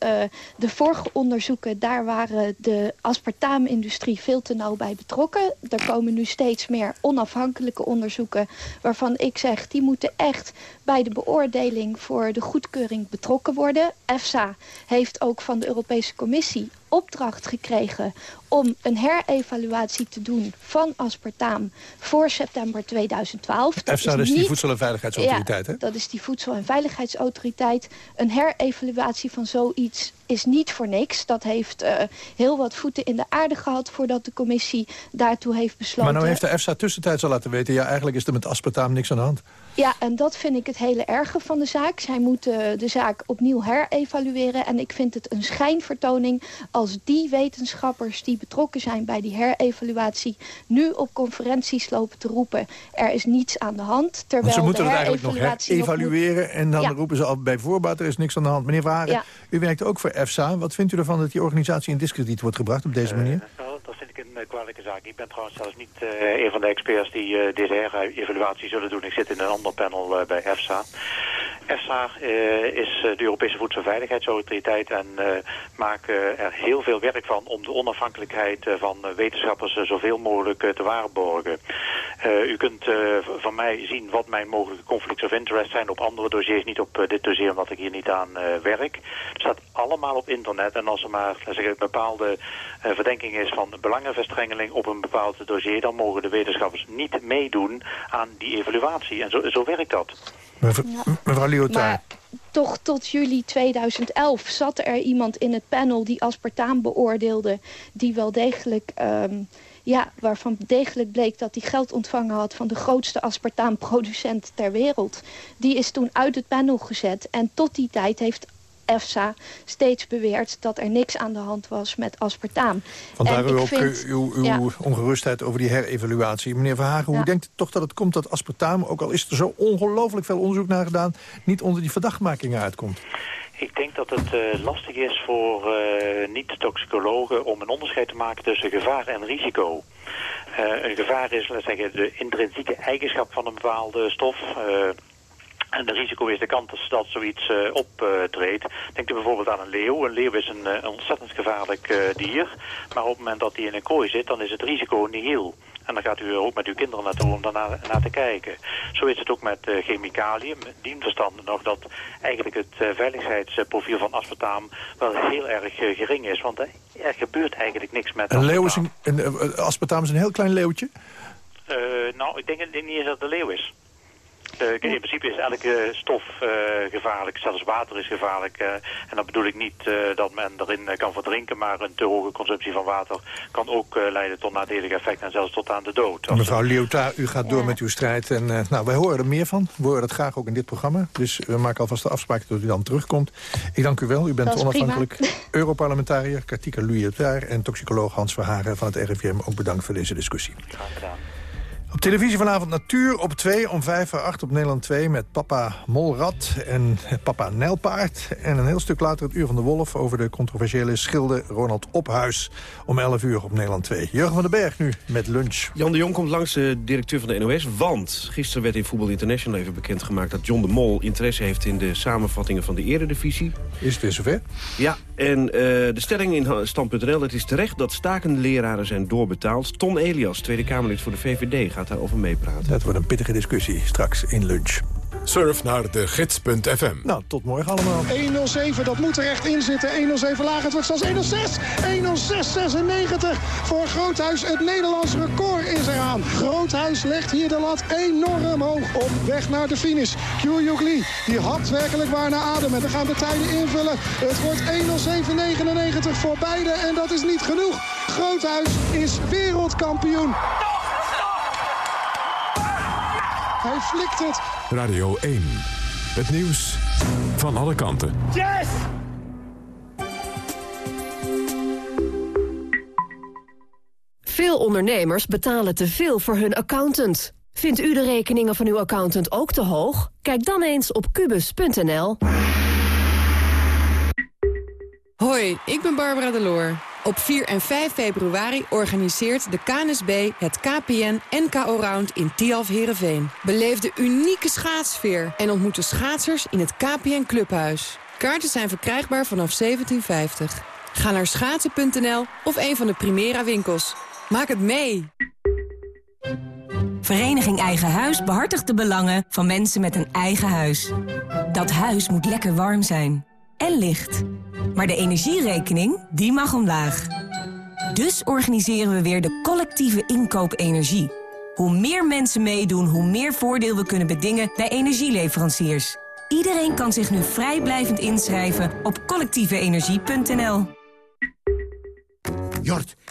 de vorige onderzoeken, daar waren de aspartaamindustrie veel te nauw bij betrokken. Er komen nu steeds meer onafhankelijke onderzoeken waarvan ik zeg... die moeten echt bij de beoordeling voor de goedkeuring betrokken worden. EFSA heeft ook van de Europese Commissie opdracht gekregen om een herevaluatie te doen van aspartaam voor september 2012. EFSA is, dus die Voedsel- en Veiligheidsautoriteit, ja, hè? dat is die Voedsel- en Veiligheidsautoriteit. Een herevaluatie van zoiets is niet voor niks. Dat heeft uh, heel wat voeten in de aarde gehad voordat de commissie daartoe heeft besloten. Maar nou heeft de EFSA tussentijds al laten weten... ja, eigenlijk is er met aspartaam niks aan de hand. Ja, en dat vind ik het hele erge van de zaak. Zij moeten de zaak opnieuw herevalueren. En ik vind het een schijnvertoning als die wetenschappers die betrokken zijn bij die herevaluatie... nu op conferenties lopen te roepen, er is niets aan de hand. Terwijl Want ze moeten de het eigenlijk nog herevalueren... en dan Ja. roepen ze al bij voorbaat, er is niks aan de hand. Meneer Waren, Ja. u werkt ook voor EFSA. Wat vindt u ervan dat die organisatie in discrediet wordt gebracht op deze manier? Nou, dat vind ik een eh, kwalijke zaak. Ik ben trouwens zelfs niet eh, een van de experts die eh, deze her-evaluatie zullen doen. Ik zit in een ander panel bij EFSA. EFSA eh, is eh, de Europese Voedselveiligheidsautoriteit en maakt eh, er heel veel werk van om de onafhankelijkheid van wetenschappers zoveel mogelijk te waarborgen. U kunt van mij zien wat mijn mogelijke conflicts of interest zijn op andere dossiers, niet op dit dossier omdat ik hier niet aan werk. Het staat allemaal op internet en als er maar zeggen, een bepaalde verdenking is van belangenverstrengeling op een bepaald dossier, dan mogen de wetenschappers niet meedoen aan die evaluatie. En zo, zo werkt dat. Mevrouw, mevrouw Lyotard. Toch tot juli 2011 zat er iemand in het panel die aspartaam beoordeelde... die wel degelijk, ehm, ja, waarvan degelijk bleek dat hij geld ontvangen had... van de grootste aspartaamproducent ter wereld. Die is toen uit het panel gezet en tot die tijd heeft... EFSA steeds beweerd dat er niks aan de hand was met aspartaam. Vandaar ook vind- uw, uw ja. ongerustheid over die herevaluatie. Meneer Verhagen, hoe Ja. denkt u toch dat het komt dat aspartaam... ook al is er zo ongelooflijk veel onderzoek naar gedaan... niet onder die verdachtmakingen uitkomt? Ik denk dat het eh, lastig is voor eh, niet-toxicologen om een onderscheid te maken tussen gevaar en risico. Eh, een gevaar is, laten we zeggen, de intrinsieke eigenschap van een bepaalde stof. En de risico is de kans dat zoiets eh, optreedt. Denk u bijvoorbeeld aan een leeuw. Een leeuw is een eh, ontzettend gevaarlijk eh, dier. Maar op het moment dat hij in een kooi zit, dan is het risico nihil. En dan gaat u er ook met uw kinderen naartoe om daarna naar te kijken. Zo is het ook met eh, chemicaliën. Dien verstande nog dat eigenlijk het veiligheidsprofiel van aspartaam wel heel erg gering is. Want er gebeurt eigenlijk niks met Een leeuw is een, een, aspartaam is een heel klein leeuwtje. Nou, ik denk, ik denk niet eens dat het een leeuw is. Eh, in principe is elke stof eh, gevaarlijk, zelfs water is gevaarlijk. eh, en dan bedoel ik niet eh, dat men erin kan verdrinken, maar een te hoge consumptie van water kan ook eh, leiden tot nadelige effecten en zelfs tot aan de dood. Mevrouw Liotard, u gaat door met uw strijd. En eh, nou, wij horen er meer van. We horen dat graag ook in dit programma. Dus we maken alvast de afspraak dat u dan terugkomt. Ik dank u wel. U bent Dat onafhankelijk prima. [laughs] Europarlementariër, Kartika Liotard... en toxicoloog Hans Verhagen van het RIVM. Ook bedankt voor deze discussie. Graag gedaan. Op televisie vanavond Natuur op 2 om 5 voor 8 op Nederland 2... met papa Molrat en papa Nijlpaard. En een heel stuk later het Uur van de Wolf... over de controversiële schilder Ronald Ophuis om 11 uur op Nederland 2. Jurgen van den Berg nu met lunch. Jan de Jong komt langs de directeur van de NOS, want gisteren werd in Voetbal International even bekendgemaakt dat John de Mol interesse heeft in de samenvattingen van de eredivisie. Is het weer zover? Ja, en eh, de stelling in stand.nl, het is terecht dat stakende leraren zijn doorbetaald. Ton Elias, Tweede Kamerlid voor de VVD, gaat daarover meepraten. Dat wordt een pittige discussie straks in lunch. Surf naar de gids.fm. Nou, tot morgen allemaal. 107, dat moet er echt in zitten. 107 laag, het wordt zelfs 106. 106,96 voor Groothuis. Het Nederlands record is eraan. Groothuis legt hier de lat enorm hoog op weg naar de finish. Kyu Lee, die hapt werkelijk waar naar adem. En dan gaan de tijden invullen. Het wordt 107,99 voor beide en dat is niet genoeg. Groothuis is wereldkampioen. Hij flikt het. Radio 1. Het nieuws van alle kanten. Yes! Veel ondernemers betalen te veel voor hun accountant. Vindt u de rekeningen van uw accountant ook te hoog? Kijk dan eens op kubus.nl. Hoi, ik ben Barbara Deloor. Op 4 en 5 februari organiseert de KNSB het KPN NKO Round in Tialf Herenveen. Beleef de unieke schaatsfeer en ontmoet de schaatsers in het KPN Clubhuis. Kaarten zijn verkrijgbaar vanaf 1750. Ga naar schaatsen.nl of een van de Primera winkels. Maak het mee! Vereniging Eigen Huis behartigt de belangen van mensen met een eigen huis. Dat huis moet lekker warm zijn. En licht. Maar de energierekening, die mag omlaag. Dus organiseren we weer de collectieve inkoop energie. Hoe meer mensen meedoen, hoe meer voordeel we kunnen bedingen bij energieleveranciers. Iedereen kan zich nu vrijblijvend inschrijven op collectieveenergie.nl. Jort,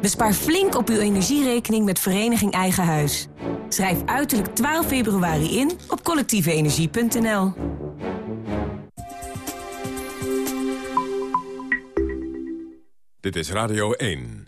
Bespaar flink op uw energierekening met Vereniging Eigen Huis. Schrijf uiterlijk 12 februari in op collectieveenergie.nl. Dit is Radio 1.